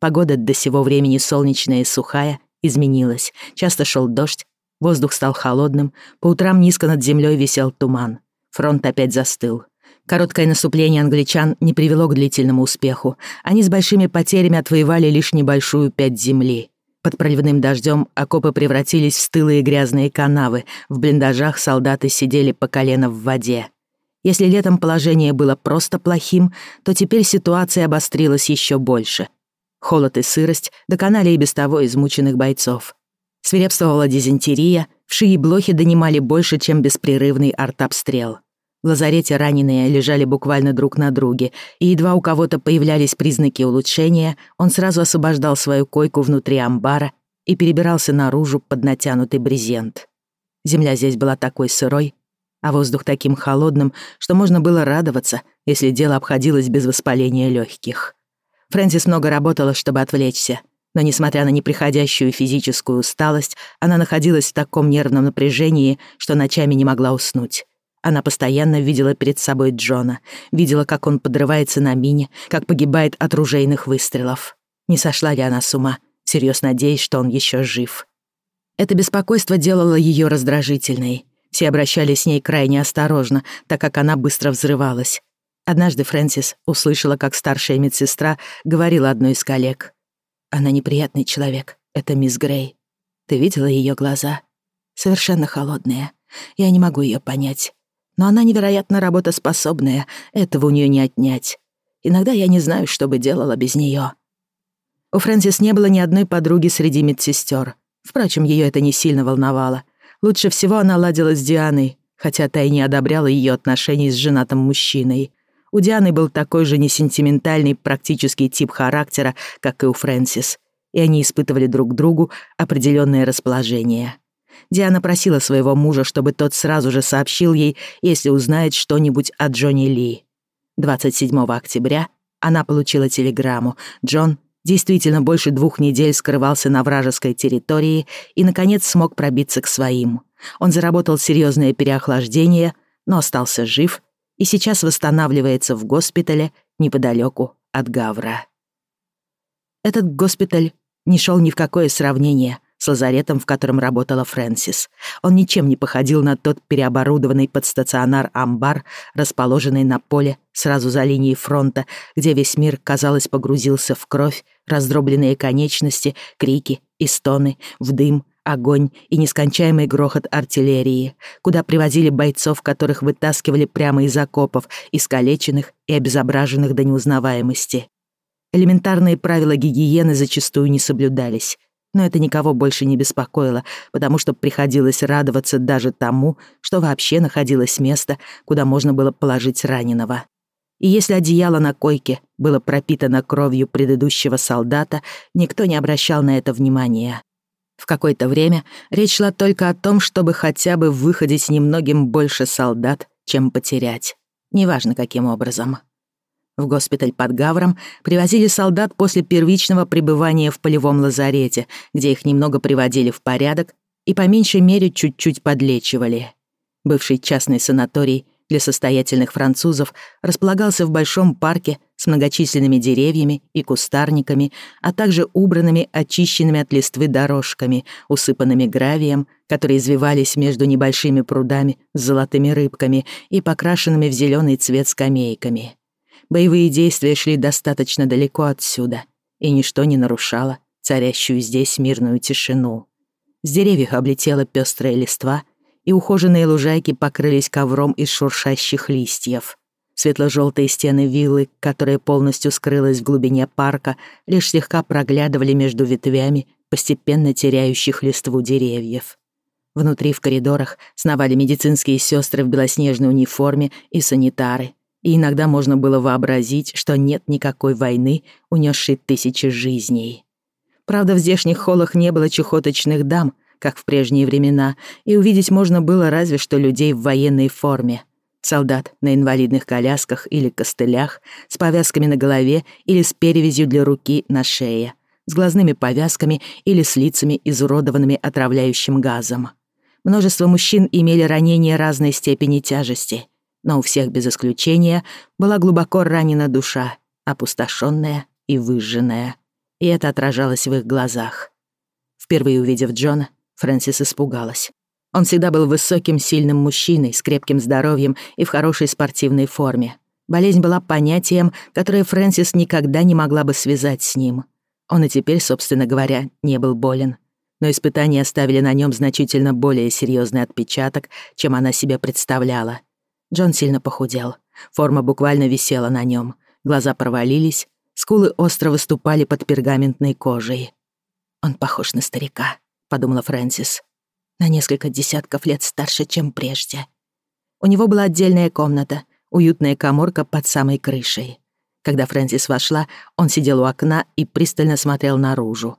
Погода до сего времени солнечная и сухая изменилась. Часто шел дождь, воздух стал холодным, по утрам низко над землей висел туман. Фронт опять застыл. Короткое наступление англичан не привело к длительному успеху. Они с большими потерями отвоевали лишь небольшую пять земли. Под проливным дождем окопы превратились в стылые грязные канавы, в блиндажах солдаты сидели по колено в воде. Если летом положение было просто плохим, то теперь ситуация обострилась еще больше. Холод и сырость доконали и без того измученных бойцов. Свирепствовала дизентерия, вши и блохи донимали больше, чем беспрерывный артобстрел. В лазарете раненые лежали буквально друг на друге, и едва у кого-то появлялись признаки улучшения, он сразу освобождал свою койку внутри амбара и перебирался наружу под натянутый брезент. Земля здесь была такой сырой, а воздух таким холодным, что можно было радоваться, если дело обходилось без воспаления легких. Фрэнсис много работала, чтобы отвлечься, но, несмотря на неприходящую физическую усталость, она находилась в таком нервном напряжении, что ночами не могла уснуть. Она постоянно видела перед собой Джона, видела, как он подрывается на мине, как погибает от ружейных выстрелов. Не сошла ли она с ума, всерьёз надеясь, что он еще жив? Это беспокойство делало ее раздражительной — все обращались с ней крайне осторожно, так как она быстро взрывалась. Однажды Фрэнсис услышала, как старшая медсестра говорила одной из коллег. «Она неприятный человек, это мисс Грей. Ты видела ее глаза? Совершенно холодные. Я не могу ее понять. Но она невероятно работоспособная, этого у нее не отнять. Иногда я не знаю, что бы делала без нее. У Фрэнсис не было ни одной подруги среди медсестер. Впрочем, ее это не сильно волновало — Лучше всего она ладила с Дианой, хотя та и не одобряла ее отношений с женатым мужчиной. У Дианы был такой же несентиментальный, практический тип характера, как и у Фрэнсис, и они испытывали друг к другу определенное расположение. Диана просила своего мужа, чтобы тот сразу же сообщил ей, если узнает что-нибудь о Джонни Ли. 27 октября она получила телеграмму «Джон действительно больше двух недель скрывался на вражеской территории и, наконец, смог пробиться к своим. Он заработал серьезное переохлаждение, но остался жив и сейчас восстанавливается в госпитале неподалеку от Гавра. Этот госпиталь не шел ни в какое сравнение с лазаретом, в котором работала Фрэнсис. Он ничем не походил на тот переоборудованный под стационар амбар, расположенный на поле сразу за линией фронта, где весь мир, казалось, погрузился в кровь раздробленные конечности, крики и стоны, в дым, огонь и нескончаемый грохот артиллерии, куда привозили бойцов, которых вытаскивали прямо из окопов, искалеченных и обезображенных до неузнаваемости. Элементарные правила гигиены зачастую не соблюдались, но это никого больше не беспокоило, потому что приходилось радоваться даже тому, что вообще находилось место, куда можно было положить раненого. И если одеяло на койке было пропитано кровью предыдущего солдата, никто не обращал на это внимания. В какое-то время речь шла только о том, чтобы хотя бы выходить немногим больше солдат, чем потерять. Неважно, каким образом. В госпиталь под Гавром привозили солдат после первичного пребывания в полевом лазарете, где их немного приводили в порядок и по меньшей мере чуть-чуть подлечивали. Бывший частный санаторий для состоятельных французов располагался в большом парке с многочисленными деревьями и кустарниками, а также убранными, очищенными от листвы дорожками, усыпанными гравием, которые извивались между небольшими прудами с золотыми рыбками и покрашенными в зеленый цвет скамейками. Боевые действия шли достаточно далеко отсюда, и ничто не нарушало царящую здесь мирную тишину. С деревьев облетела пестрая листва — и ухоженные лужайки покрылись ковром из шуршащих листьев. Светло-желтые стены виллы, которая полностью скрылась в глубине парка, лишь слегка проглядывали между ветвями, постепенно теряющих листву деревьев. Внутри в коридорах сновали медицинские сестры в белоснежной униформе и санитары, и иногда можно было вообразить, что нет никакой войны, унесшей тысячи жизней. Правда, в здешних холлах не было чехоточных дам — как в прежние времена, и увидеть можно было разве что людей в военной форме. Солдат на инвалидных колясках или костылях, с повязками на голове или с перевязью для руки на шее, с глазными повязками или с лицами, изуродованными отравляющим газом. Множество мужчин имели ранения разной степени тяжести, но у всех без исключения была глубоко ранена душа, опустошенная и выжженная. И это отражалось в их глазах. Впервые увидев Джона, Фрэнсис испугалась. Он всегда был высоким, сильным мужчиной, с крепким здоровьем и в хорошей спортивной форме. Болезнь была понятием, которое Фрэнсис никогда не могла бы связать с ним. Он и теперь, собственно говоря, не был болен. Но испытания оставили на нем значительно более серьезный отпечаток, чем она себе представляла. Джон сильно похудел. Форма буквально висела на нем. Глаза провалились, скулы остро выступали под пергаментной кожей. Он похож на старика. — подумала Фрэнсис. «На несколько десятков лет старше, чем прежде». У него была отдельная комната, уютная коморка под самой крышей. Когда Фрэнсис вошла, он сидел у окна и пристально смотрел наружу.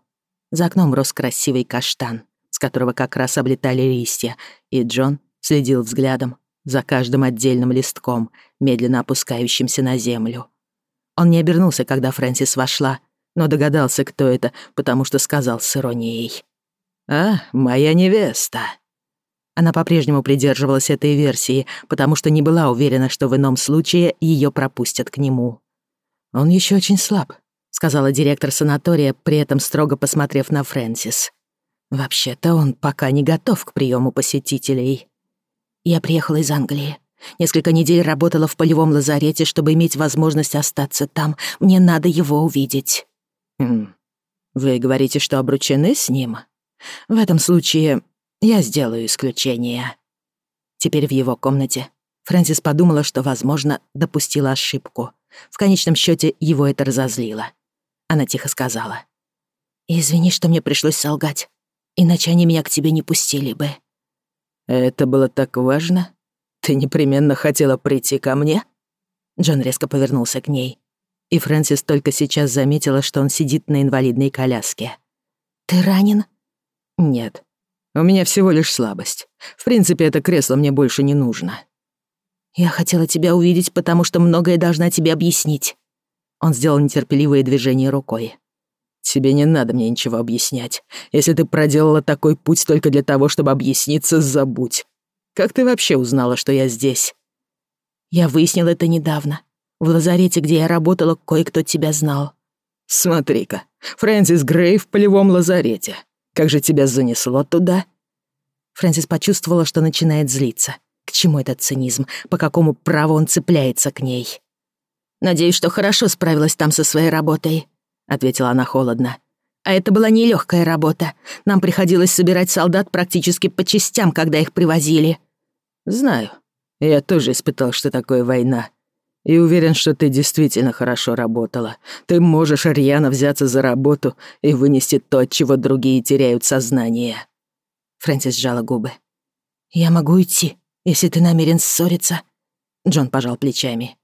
За окном рос красивый каштан, с которого как раз облетали листья, и Джон следил взглядом за каждым отдельным листком, медленно опускающимся на землю. Он не обернулся, когда Фрэнсис вошла, но догадался, кто это, потому что сказал с иронией. «А, моя невеста!» Она по-прежнему придерживалась этой версии, потому что не была уверена, что в ином случае ее пропустят к нему. «Он еще очень слаб», — сказала директор санатория, при этом строго посмотрев на Фрэнсис. «Вообще-то он пока не готов к приему посетителей». «Я приехала из Англии. Несколько недель работала в полевом лазарете, чтобы иметь возможность остаться там. Мне надо его увидеть». «Хм. «Вы говорите, что обручены с ним?» В этом случае я сделаю исключение. Теперь в его комнате Фрэнсис подумала, что, возможно, допустила ошибку. В конечном счете его это разозлило. Она тихо сказала. «Извини, что мне пришлось солгать, иначе они меня к тебе не пустили бы». «Это было так важно? Ты непременно хотела прийти ко мне?» Джон резко повернулся к ней. И Фрэнсис только сейчас заметила, что он сидит на инвалидной коляске. «Ты ранен?» «Нет. У меня всего лишь слабость. В принципе, это кресло мне больше не нужно». «Я хотела тебя увидеть, потому что многое должна тебе объяснить». Он сделал нетерпеливое движение рукой. «Тебе не надо мне ничего объяснять. Если ты проделала такой путь только для того, чтобы объясниться, забудь. Как ты вообще узнала, что я здесь?» «Я выяснила это недавно. В лазарете, где я работала, кое-кто тебя знал». «Смотри-ка, Фрэнсис Грей в полевом лазарете. Как же тебя занесло туда?» Фрэнсис почувствовала, что начинает злиться. К чему этот цинизм? По какому праву он цепляется к ней? «Надеюсь, что хорошо справилась там со своей работой», — ответила она холодно. «А это была нелегкая работа. Нам приходилось собирать солдат практически по частям, когда их привозили». «Знаю. Я тоже испытал, что такое война. И уверен, что ты действительно хорошо работала. Ты можешь рьяно взяться за работу и вынести то, от чего другие теряют сознание». Фрэнсис сжала губы. «Я могу идти, если ты намерен ссориться». Джон пожал плечами.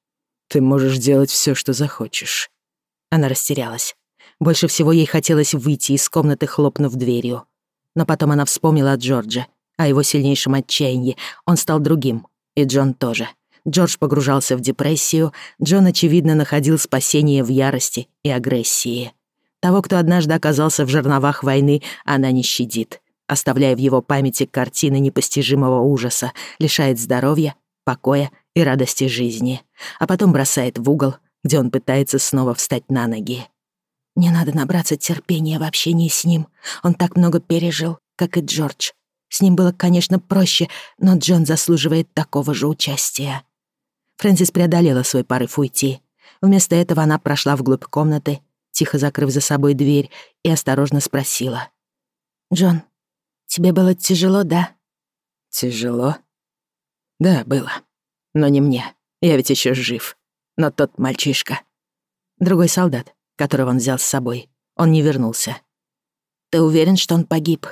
«Ты можешь делать все, что захочешь». Она растерялась. Больше всего ей хотелось выйти из комнаты, хлопнув дверью. Но потом она вспомнила о Джордже, о его сильнейшем отчаянии. Он стал другим, и Джон тоже. Джордж погружался в депрессию, Джон, очевидно, находил спасение в ярости и агрессии. Того, кто однажды оказался в жерновах войны, она не щадит, оставляя в его памяти картины непостижимого ужаса, лишает здоровья, покоя и радости жизни, а потом бросает в угол, где он пытается снова встать на ноги. «Не надо набраться терпения в общении с ним. Он так много пережил, как и Джордж», с ним было, конечно, проще, но Джон заслуживает такого же участия. Фрэнсис преодолела свой порыв уйти. Вместо этого она прошла вглубь комнаты, тихо закрыв за собой дверь, и осторожно спросила. «Джон, тебе было тяжело, да?» «Тяжело?» «Да, было. Но не мне. Я ведь еще жив. Но тот мальчишка...» Другой солдат, которого он взял с собой. Он не вернулся. «Ты уверен, что он погиб?»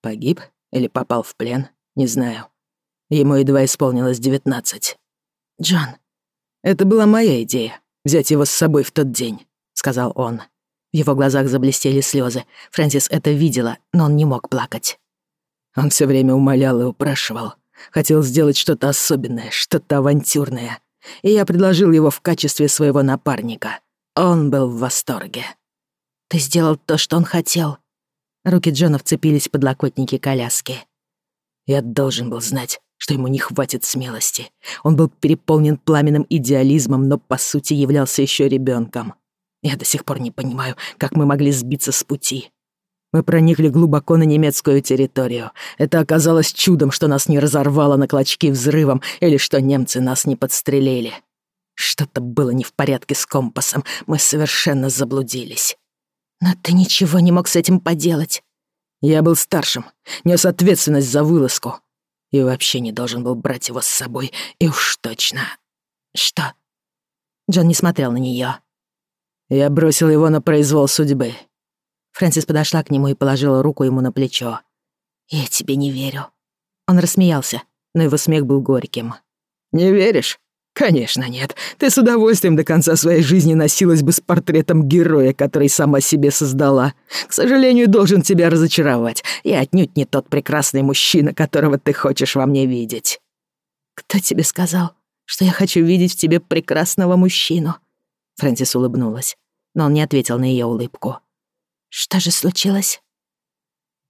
«Погиб? Или попал в плен? Не знаю. Ему едва исполнилось девятнадцать». «Джон». «Это была моя идея — взять его с собой в тот день», — сказал он. В его глазах заблестели слезы. Фрэнсис это видела, но он не мог плакать. Он все время умолял и упрашивал. Хотел сделать что-то особенное, что-то авантюрное. И я предложил его в качестве своего напарника. Он был в восторге. «Ты сделал то, что он хотел». Руки Джона вцепились в подлокотники коляски. «Я должен был знать, что ему не хватит смелости. Он был переполнен пламенным идеализмом, но по сути являлся еще ребенком. Я до сих пор не понимаю, как мы могли сбиться с пути. Мы проникли глубоко на немецкую территорию. Это оказалось чудом, что нас не разорвало на клочки взрывом или что немцы нас не подстрелили. Что-то было не в порядке с компасом. Мы совершенно заблудились. Но ты ничего не мог с этим поделать. Я был старшим, нес ответственность за вылазку. И вообще не должен был брать его с собой, и уж точно. Что? Джон не смотрел на неё. Я бросил его на произвол судьбы. Фрэнсис подошла к нему и положила руку ему на плечо. «Я тебе не верю». Он рассмеялся, но его смех был горьким. «Не веришь? «Конечно нет. Ты с удовольствием до конца своей жизни носилась бы с портретом героя, который сама себе создала. К сожалению, должен тебя разочаровать. Я отнюдь не тот прекрасный мужчина, которого ты хочешь во мне видеть». «Кто тебе сказал, что я хочу видеть в тебе прекрасного мужчину?» Фрэнсис улыбнулась, но он не ответил на ее улыбку. «Что же случилось?»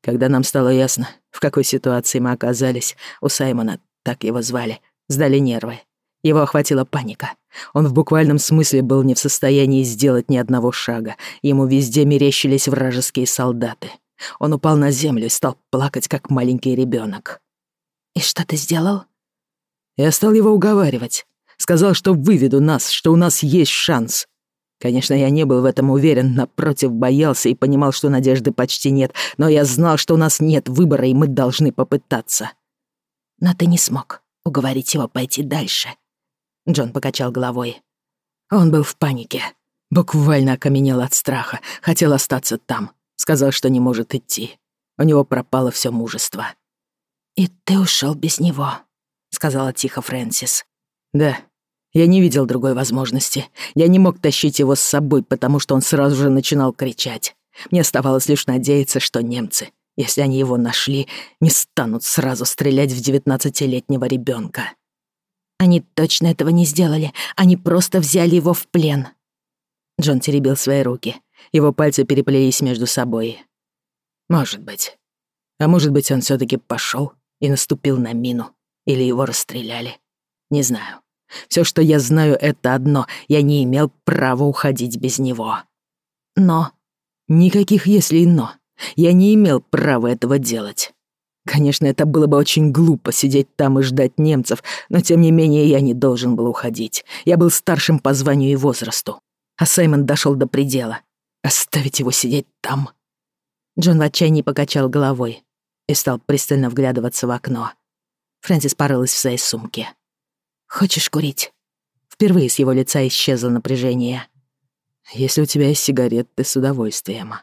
Когда нам стало ясно, в какой ситуации мы оказались, у Саймона, так его звали, сдали нервы. Его охватила паника. Он в буквальном смысле был не в состоянии сделать ни одного шага. Ему везде мерещились вражеские солдаты. Он упал на землю и стал плакать, как маленький ребенок. «И что ты сделал?» Я стал его уговаривать. Сказал, что выведу нас, что у нас есть шанс. Конечно, я не был в этом уверен, напротив, боялся и понимал, что надежды почти нет, но я знал, что у нас нет выбора, и мы должны попытаться. Но ты не смог уговорить его пойти дальше, Джон покачал головой. Он был в панике. Буквально окаменел от страха, хотел остаться там. Сказал, что не может идти. У него пропало все мужество. «И ты ушел без него», — сказала тихо Фрэнсис. «Да, я не видел другой возможности. Я не мог тащить его с собой, потому что он сразу же начинал кричать. Мне оставалось лишь надеяться, что немцы, если они его нашли, не станут сразу стрелять в девятнадцатилетнего ребенка. Они точно этого не сделали. Они просто взяли его в плен. Джон теребил свои руки. Его пальцы переплелись между собой. Может быть. А может быть, он все таки пошел и наступил на мину. Или его расстреляли. Не знаю. Все, что я знаю, это одно. Я не имел права уходить без него. Но... Никаких «если» и «но». Я не имел права этого делать. Конечно, это было бы очень глупо сидеть там и ждать немцев, но тем не менее я не должен был уходить. Я был старшим по званию и возрасту. А Саймон дошел до предела. Оставить его сидеть там. Джон в отчаянии покачал головой и стал пристально вглядываться в окно. Фрэнсис порылась в своей сумке. «Хочешь курить?» Впервые с его лица исчезло напряжение. «Если у тебя есть сигареты, с удовольствием».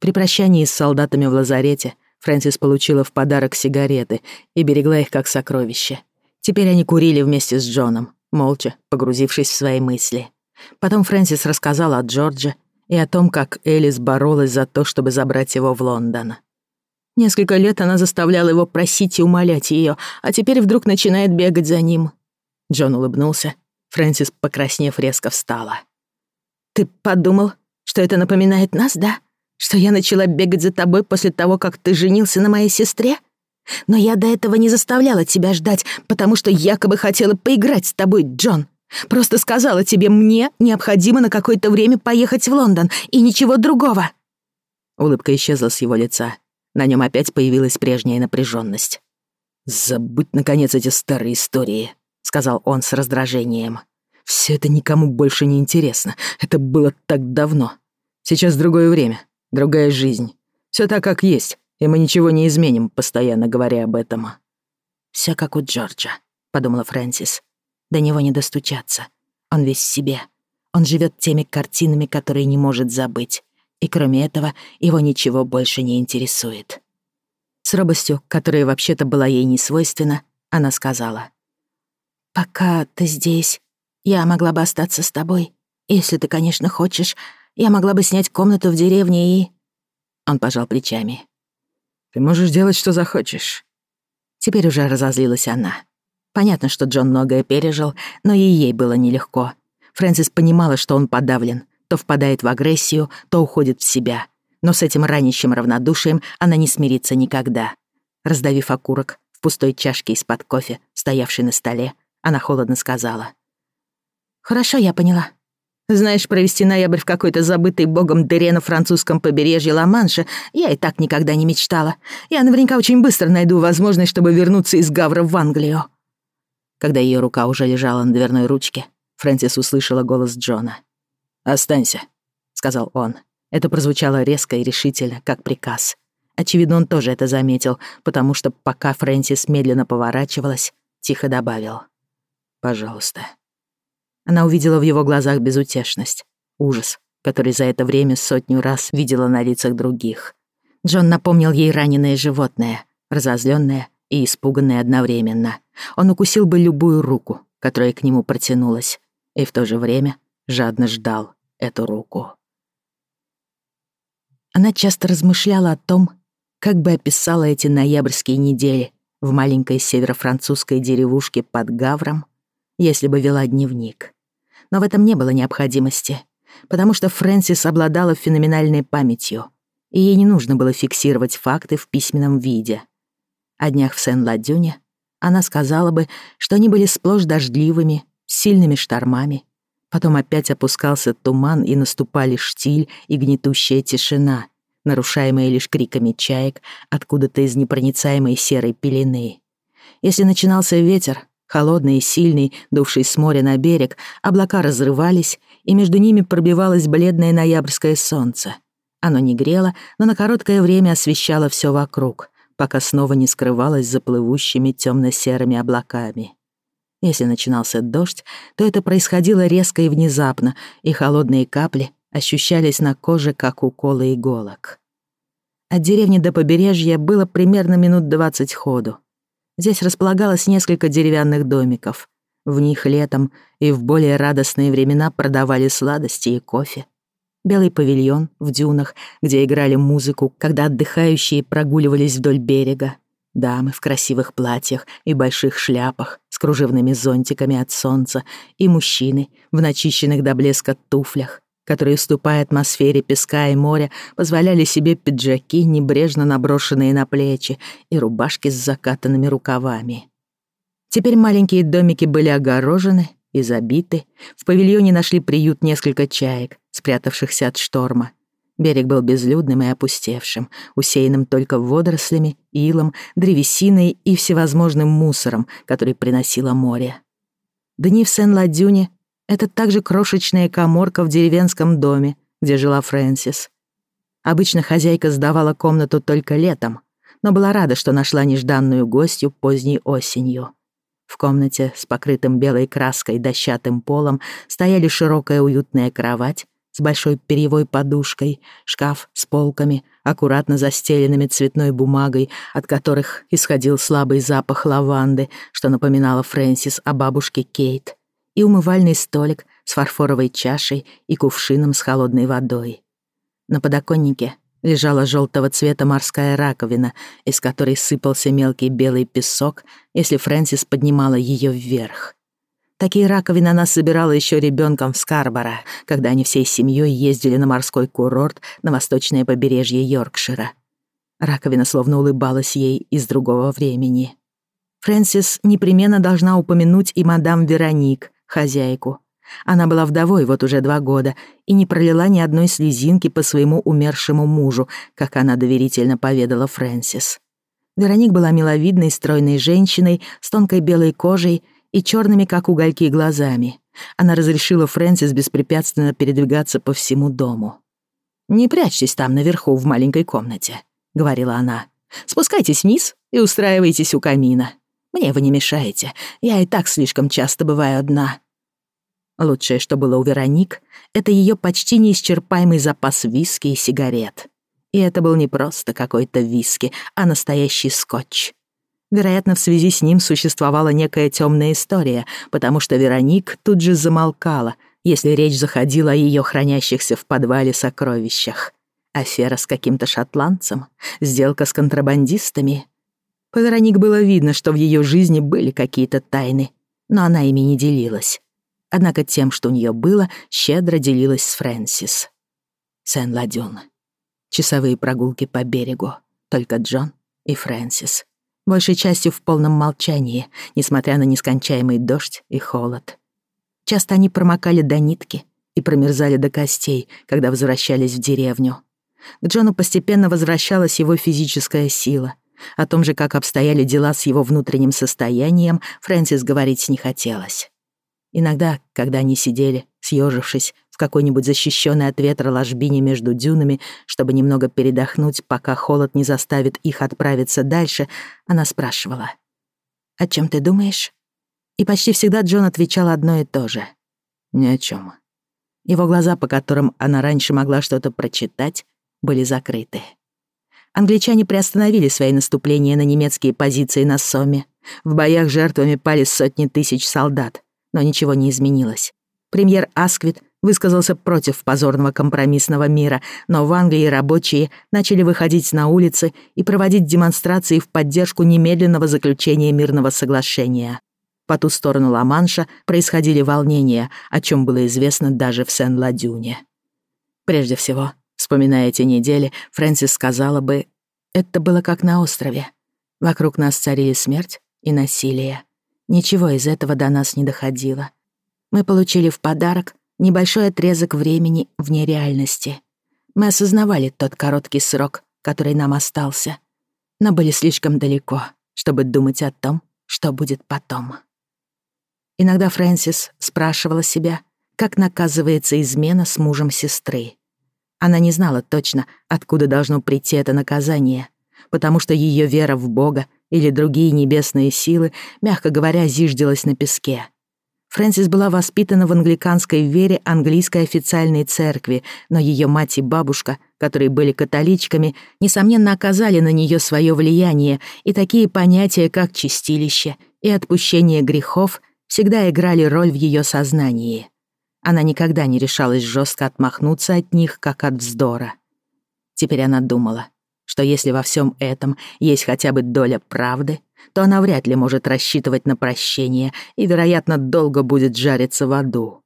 При прощании с солдатами в лазарете Фрэнсис получила в подарок сигареты и берегла их как сокровище. Теперь они курили вместе с Джоном, молча, погрузившись в свои мысли. Потом Фрэнсис рассказала о Джордже и о том, как Элис боролась за то, чтобы забрать его в Лондон. Несколько лет она заставляла его просить и умолять ее, а теперь вдруг начинает бегать за ним. Джон улыбнулся. Фрэнсис, покраснев, резко встала. «Ты подумал, что это напоминает нас, да?» Что я начала бегать за тобой после того, как ты женился на моей сестре? Но я до этого не заставляла тебя ждать, потому что якобы хотела поиграть с тобой, Джон. Просто сказала тебе, мне необходимо на какое-то время поехать в Лондон, и ничего другого». Улыбка исчезла с его лица. На нем опять появилась прежняя напряженность. «Забудь, наконец, эти старые истории», — сказал он с раздражением. «Все это никому больше не интересно. Это было так давно. Сейчас другое время другая жизнь. Все так, как есть, и мы ничего не изменим, постоянно говоря об этом». Все как у Джорджа», — подумала Фрэнсис. «До него не достучаться. Он весь в себе. Он живет теми картинами, которые не может забыть. И кроме этого, его ничего больше не интересует». С робостью, которая вообще-то была ей не свойственна, она сказала. «Пока ты здесь, я могла бы остаться с тобой, если ты, конечно, хочешь, я могла бы снять комнату в деревне и...» Он пожал плечами. «Ты можешь делать, что захочешь». Теперь уже разозлилась она. Понятно, что Джон многое пережил, но и ей было нелегко. Фрэнсис понимала, что он подавлен, то впадает в агрессию, то уходит в себя. Но с этим ранящим равнодушием она не смирится никогда. Раздавив окурок в пустой чашке из-под кофе, стоявшей на столе, она холодно сказала. «Хорошо, я поняла. Знаешь, провести ноябрь в какой-то забытой богом дыре на французском побережье Ла-Манша я и так никогда не мечтала. Я наверняка очень быстро найду возможность, чтобы вернуться из Гавра в Англию». Когда ее рука уже лежала на дверной ручке, Фрэнсис услышала голос Джона. «Останься», — сказал он. Это прозвучало резко и решительно, как приказ. Очевидно, он тоже это заметил, потому что, пока Фрэнсис медленно поворачивалась, тихо добавил. «Пожалуйста». Она увидела в его глазах безутешность, ужас, который за это время сотню раз видела на лицах других. Джон напомнил ей раненое животное, разозлённое и испуганное одновременно. Он укусил бы любую руку, которая к нему протянулась, и в то же время жадно ждал эту руку. Она часто размышляла о том, как бы описала эти ноябрьские недели в маленькой северофранцузской деревушке под Гавром, если бы вела дневник но в этом не было необходимости, потому что Фрэнсис обладала феноменальной памятью, и ей не нужно было фиксировать факты в письменном виде. О днях в Сен-Ладюне она сказала бы, что они были сплошь дождливыми, сильными штормами. Потом опять опускался туман, и наступали штиль и гнетущая тишина, нарушаемая лишь криками чаек откуда-то из непроницаемой серой пелены. Если начинался ветер, Холодный и сильный, дувший с моря на берег, облака разрывались, и между ними пробивалось бледное ноябрьское солнце. Оно не грело, но на короткое время освещало все вокруг, пока снова не скрывалось за плывущими тёмно-серыми облаками. Если начинался дождь, то это происходило резко и внезапно, и холодные капли ощущались на коже, как уколы иголок. От деревни до побережья было примерно минут двадцать ходу. Здесь располагалось несколько деревянных домиков. В них летом и в более радостные времена продавали сладости и кофе. Белый павильон в дюнах, где играли музыку, когда отдыхающие прогуливались вдоль берега. Дамы в красивых платьях и больших шляпах с кружевными зонтиками от солнца и мужчины в начищенных до блеска туфлях которые, уступая атмосфере песка и моря, позволяли себе пиджаки, небрежно наброшенные на плечи, и рубашки с закатанными рукавами. Теперь маленькие домики были огорожены и забиты. В павильоне нашли приют несколько чаек, спрятавшихся от шторма. Берег был безлюдным и опустевшим, усеянным только водорослями, илом, древесиной и всевозможным мусором, который приносило море. Дни в Сен-Ладюне это также крошечная коморка в деревенском доме, где жила Фрэнсис. Обычно хозяйка сдавала комнату только летом, но была рада, что нашла нежданную гостью поздней осенью. В комнате с покрытым белой краской дощатым полом стояли широкая уютная кровать с большой перьевой подушкой, шкаф с полками, аккуратно застеленными цветной бумагой, от которых исходил слабый запах лаванды, что напоминало Фрэнсис о бабушке Кейт — и умывальный столик с фарфоровой чашей и кувшином с холодной водой. На подоконнике лежала желтого цвета морская раковина, из которой сыпался мелкий белый песок, если Фрэнсис поднимала ее вверх. Такие раковины она собирала еще ребенком в Скарборо, когда они всей семьей ездили на морской курорт на восточное побережье Йоркшира. Раковина словно улыбалась ей из другого времени. Фрэнсис непременно должна упомянуть и мадам Вероник, хозяйку. Она была вдовой вот уже два года и не пролила ни одной слезинки по своему умершему мужу, как она доверительно поведала Фрэнсис. Вероник была миловидной, стройной женщиной с тонкой белой кожей и черными, как угольки, глазами. Она разрешила Фрэнсис беспрепятственно передвигаться по всему дому. «Не прячьтесь там наверху в маленькой комнате», — говорила она. «Спускайтесь вниз и устраивайтесь у камина. Мне вы не мешаете. Я и так слишком часто бываю одна». Лучшее, что было у Вероник, это ее почти неисчерпаемый запас виски и сигарет. И это был не просто какой-то виски, а настоящий скотч. Вероятно, в связи с ним существовала некая тёмная история, потому что Вероник тут же замолкала, если речь заходила о ее хранящихся в подвале сокровищах. Афера с каким-то шотландцем, сделка с контрабандистами — по Вероник было видно, что в ее жизни были какие-то тайны, но она ими не делилась. Однако тем, что у нее было, щедро делилась с Фрэнсис. Сен-Ладюн. Часовые прогулки по берегу. Только Джон и Фрэнсис. Большей частью в полном молчании, несмотря на нескончаемый дождь и холод. Часто они промокали до нитки и промерзали до костей, когда возвращались в деревню. К Джону постепенно возвращалась его физическая сила — о том же, как обстояли дела с его внутренним состоянием, Фрэнсис говорить не хотелось. Иногда, когда они сидели, съежившись, в какой-нибудь защищенной от ветра ложбине между дюнами, чтобы немного передохнуть, пока холод не заставит их отправиться дальше, она спрашивала. «О чем ты думаешь?» И почти всегда Джон отвечал одно и то же. «Ни о чем. Его глаза, по которым она раньше могла что-то прочитать, были закрыты англичане приостановили свои наступления на немецкие позиции на Соме. В боях жертвами пали сотни тысяч солдат, но ничего не изменилось. Премьер Асквит высказался против позорного компромиссного мира, но в Англии рабочие начали выходить на улицы и проводить демонстрации в поддержку немедленного заключения мирного соглашения. По ту сторону Ла-Манша происходили волнения, о чем было известно даже в Сен-Ладюне. Прежде всего, Вспоминая эти недели, Фрэнсис сказала бы, «Это было как на острове. Вокруг нас царили смерть и насилие. Ничего из этого до нас не доходило. Мы получили в подарок небольшой отрезок времени вне реальности. Мы осознавали тот короткий срок, который нам остался, но были слишком далеко, чтобы думать о том, что будет потом». Иногда Фрэнсис спрашивала себя, как наказывается измена с мужем сестры. Она не знала точно, откуда должно прийти это наказание, потому что ее вера в Бога или другие небесные силы, мягко говоря, зиждилась на песке. Фрэнсис была воспитана в англиканской вере английской официальной церкви, но ее мать и бабушка, которые были католичками, несомненно оказали на нее свое влияние, и такие понятия, как чистилище и отпущение грехов, всегда играли роль в ее сознании. Она никогда не решалась жестко отмахнуться от них, как от вздора. Теперь она думала, что если во всем этом есть хотя бы доля правды, то она вряд ли может рассчитывать на прощение и, вероятно, долго будет жариться в аду.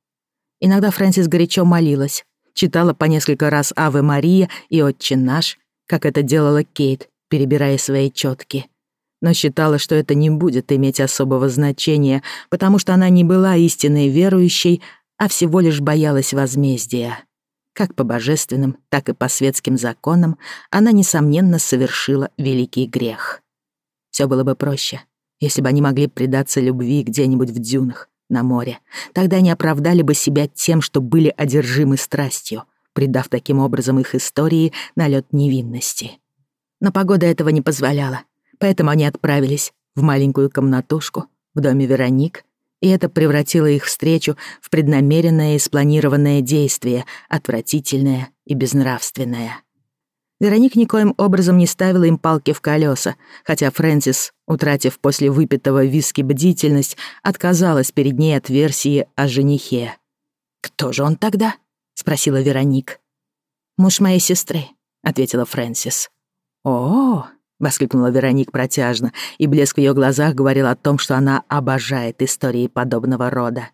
Иногда Фрэнсис горячо молилась, читала по несколько раз «Аве Мария» и «Отче наш», как это делала Кейт, перебирая свои четки. Но считала, что это не будет иметь особого значения, потому что она не была истинной верующей, а всего лишь боялась возмездия. Как по божественным, так и по светским законам она, несомненно, совершила великий грех. Все было бы проще, если бы они могли предаться любви где-нибудь в дюнах, на море. Тогда они оправдали бы себя тем, что были одержимы страстью, придав таким образом их истории налет невинности. Но погода этого не позволяла, поэтому они отправились в маленькую комнатушку в доме Вероник и это превратило их встречу в преднамеренное и спланированное действие, отвратительное и безнравственное. Вероник никоим образом не ставила им палки в колеса, хотя Фрэнсис, утратив после выпитого виски бдительность, отказалась перед ней от версии о женихе. «Кто же он тогда?» — спросила Вероник. «Муж моей сестры», — ответила Фрэнсис. «О-о-о!» — воскликнула Вероник протяжно, и блеск в ее глазах говорил о том, что она обожает истории подобного рода.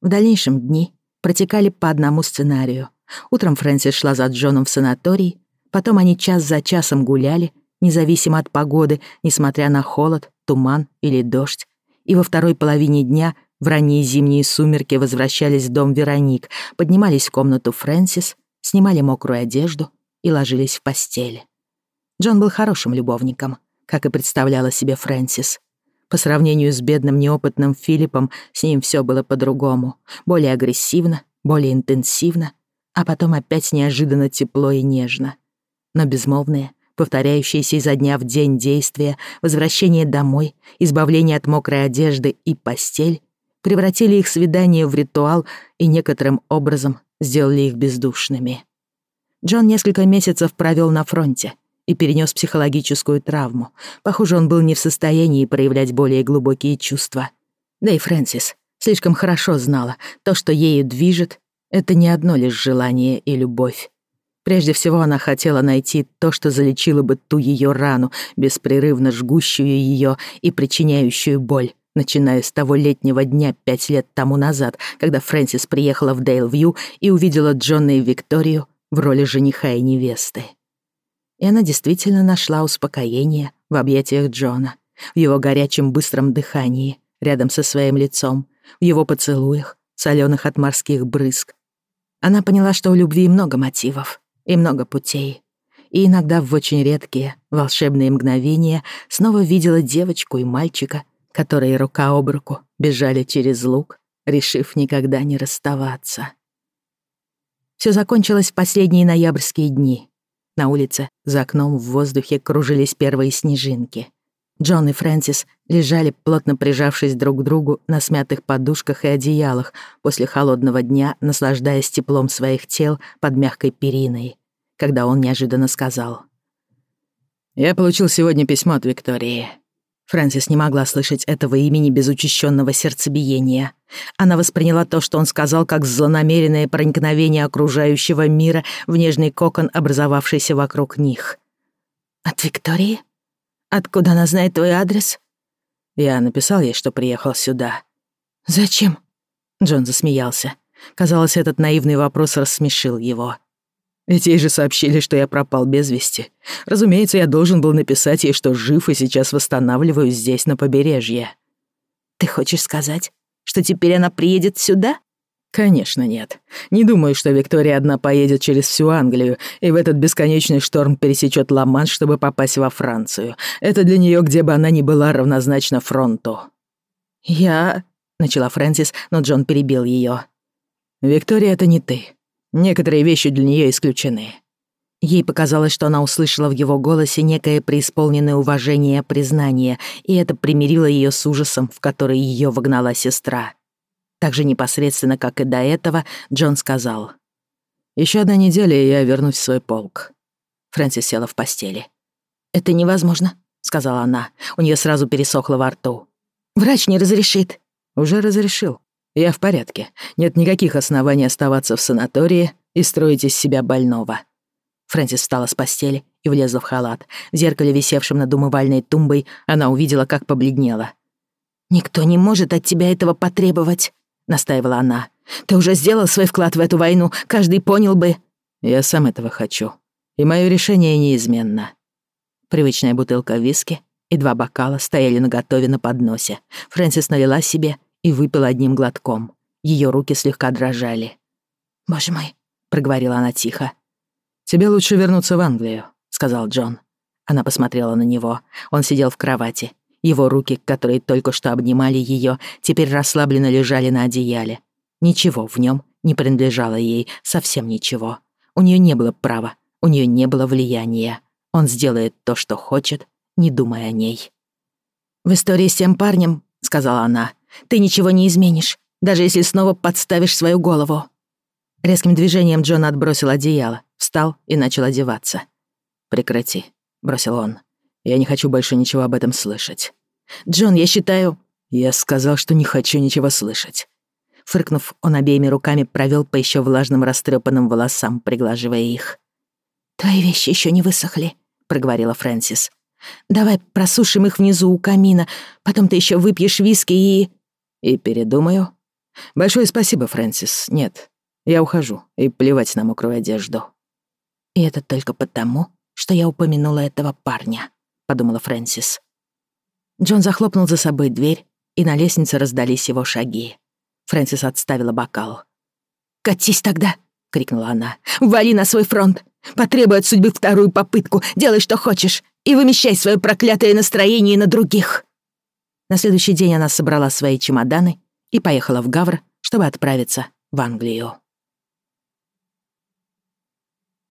В дальнейшем дни протекали по одному сценарию. Утром Фрэнсис шла за Джоном в санаторий, потом они час за часом гуляли, независимо от погоды, несмотря на холод, туман или дождь. И во второй половине дня в ранние зимние сумерки возвращались в дом Вероник, поднимались в комнату Фрэнсис, снимали мокрую одежду и ложились в постель. Джон был хорошим любовником, как и представляла себе Фрэнсис. По сравнению с бедным неопытным Филиппом, с ним все было по-другому. Более агрессивно, более интенсивно, а потом опять неожиданно тепло и нежно. Но безмолвные, повторяющиеся изо дня в день действия, возвращение домой, избавление от мокрой одежды и постель превратили их свидание в ритуал и некоторым образом сделали их бездушными. Джон несколько месяцев провел на фронте, и перенес психологическую травму. Похоже, он был не в состоянии проявлять более глубокие чувства. Да и Фрэнсис слишком хорошо знала, то, что ею движет, это не одно лишь желание и любовь. Прежде всего она хотела найти то, что залечило бы ту ее рану, беспрерывно жгущую ее и причиняющую боль, начиная с того летнего дня пять лет тому назад, когда Фрэнсис приехала в Дейлвью и увидела Джона и Викторию в роли жениха и невесты и она действительно нашла успокоение в объятиях Джона, в его горячем быстром дыхании рядом со своим лицом, в его поцелуях, соленых от морских брызг. Она поняла, что у любви много мотивов и много путей. И иногда в очень редкие, волшебные мгновения снова видела девочку и мальчика, которые рука об руку бежали через луг, решив никогда не расставаться. Все закончилось в последние ноябрьские дни — на улице, за окном, в воздухе кружились первые снежинки. Джон и Фрэнсис лежали, плотно прижавшись друг к другу на смятых подушках и одеялах после холодного дня, наслаждаясь теплом своих тел под мягкой периной, когда он неожиданно сказал. «Я получил сегодня письмо от Виктории. Фрэнсис не могла слышать этого имени без учащенного сердцебиения. Она восприняла то, что он сказал, как злонамеренное проникновение окружающего мира в нежный кокон, образовавшийся вокруг них. «От Виктории? Откуда она знает твой адрес?» «Я написал ей, что приехал сюда». «Зачем?» Джон засмеялся. Казалось, этот наивный вопрос рассмешил его. «Зачем?» Ведь ей же сообщили, что я пропал без вести. Разумеется, я должен был написать ей, что жив и сейчас восстанавливаюсь здесь, на побережье. Ты хочешь сказать, что теперь она приедет сюда? Конечно, нет. Не думаю, что Виктория одна поедет через всю Англию и в этот бесконечный шторм пересечет Ла-Манш, чтобы попасть во Францию. Это для нее, где бы она ни была, равнозначно фронту. Я... Начала Фрэнсис, но Джон перебил ее. «Виктория, это не ты. Некоторые вещи для нее исключены». Ей показалось, что она услышала в его голосе некое преисполненное уважение признание, и это примирило ее с ужасом, в который ее вогнала сестра. Так же непосредственно, как и до этого, Джон сказал. «Еще одна неделя, и я вернусь в свой полк». Фрэнсис села в постели. «Это невозможно», — сказала она. У нее сразу пересохло во рту. «Врач не разрешит». «Уже разрешил», я в порядке. Нет никаких оснований оставаться в санатории и строить из себя больного». Фрэнсис встала с постели и влезла в халат. В зеркале, висевшем над умывальной тумбой, она увидела, как побледнела. «Никто не может от тебя этого потребовать», — настаивала она. «Ты уже сделал свой вклад в эту войну, каждый понял бы». «Я сам этого хочу. И мое решение неизменно». Привычная бутылка виски и два бокала стояли наготове на подносе. Фрэнсис налила себе и выпила одним глотком. Ее руки слегка дрожали. «Боже мой», — проговорила она тихо. «Тебе лучше вернуться в Англию», — сказал Джон. Она посмотрела на него. Он сидел в кровати. Его руки, которые только что обнимали ее, теперь расслабленно лежали на одеяле. Ничего в нем не принадлежало ей, совсем ничего. У нее не было права, у нее не было влияния. Он сделает то, что хочет, не думая о ней. «В истории с тем парнем», — сказала она, ты ничего не изменишь, даже если снова подставишь свою голову». Резким движением Джон отбросил одеяло, встал и начал одеваться. «Прекрати», — бросил он. «Я не хочу больше ничего об этом слышать». «Джон, я считаю...» «Я сказал, что не хочу ничего слышать». Фыркнув, он обеими руками провел по еще влажным растрепанным волосам, приглаживая их. «Твои вещи еще не высохли», — проговорила Фрэнсис. «Давай просушим их внизу у камина, потом ты еще выпьешь виски и...» И передумаю. Большое спасибо, Фрэнсис. Нет, я ухожу. И плевать на мокрую одежду. И это только потому, что я упомянула этого парня, подумала Фрэнсис. Джон захлопнул за собой дверь, и на лестнице раздались его шаги. Фрэнсис отставила бокал. «Катись тогда!» — крикнула она. «Вали на свой фронт! Потребуй от судьбы вторую попытку! Делай, что хочешь! И вымещай свое проклятое настроение на других!» На следующий день она собрала свои чемоданы и поехала в Гавр, чтобы отправиться в Англию.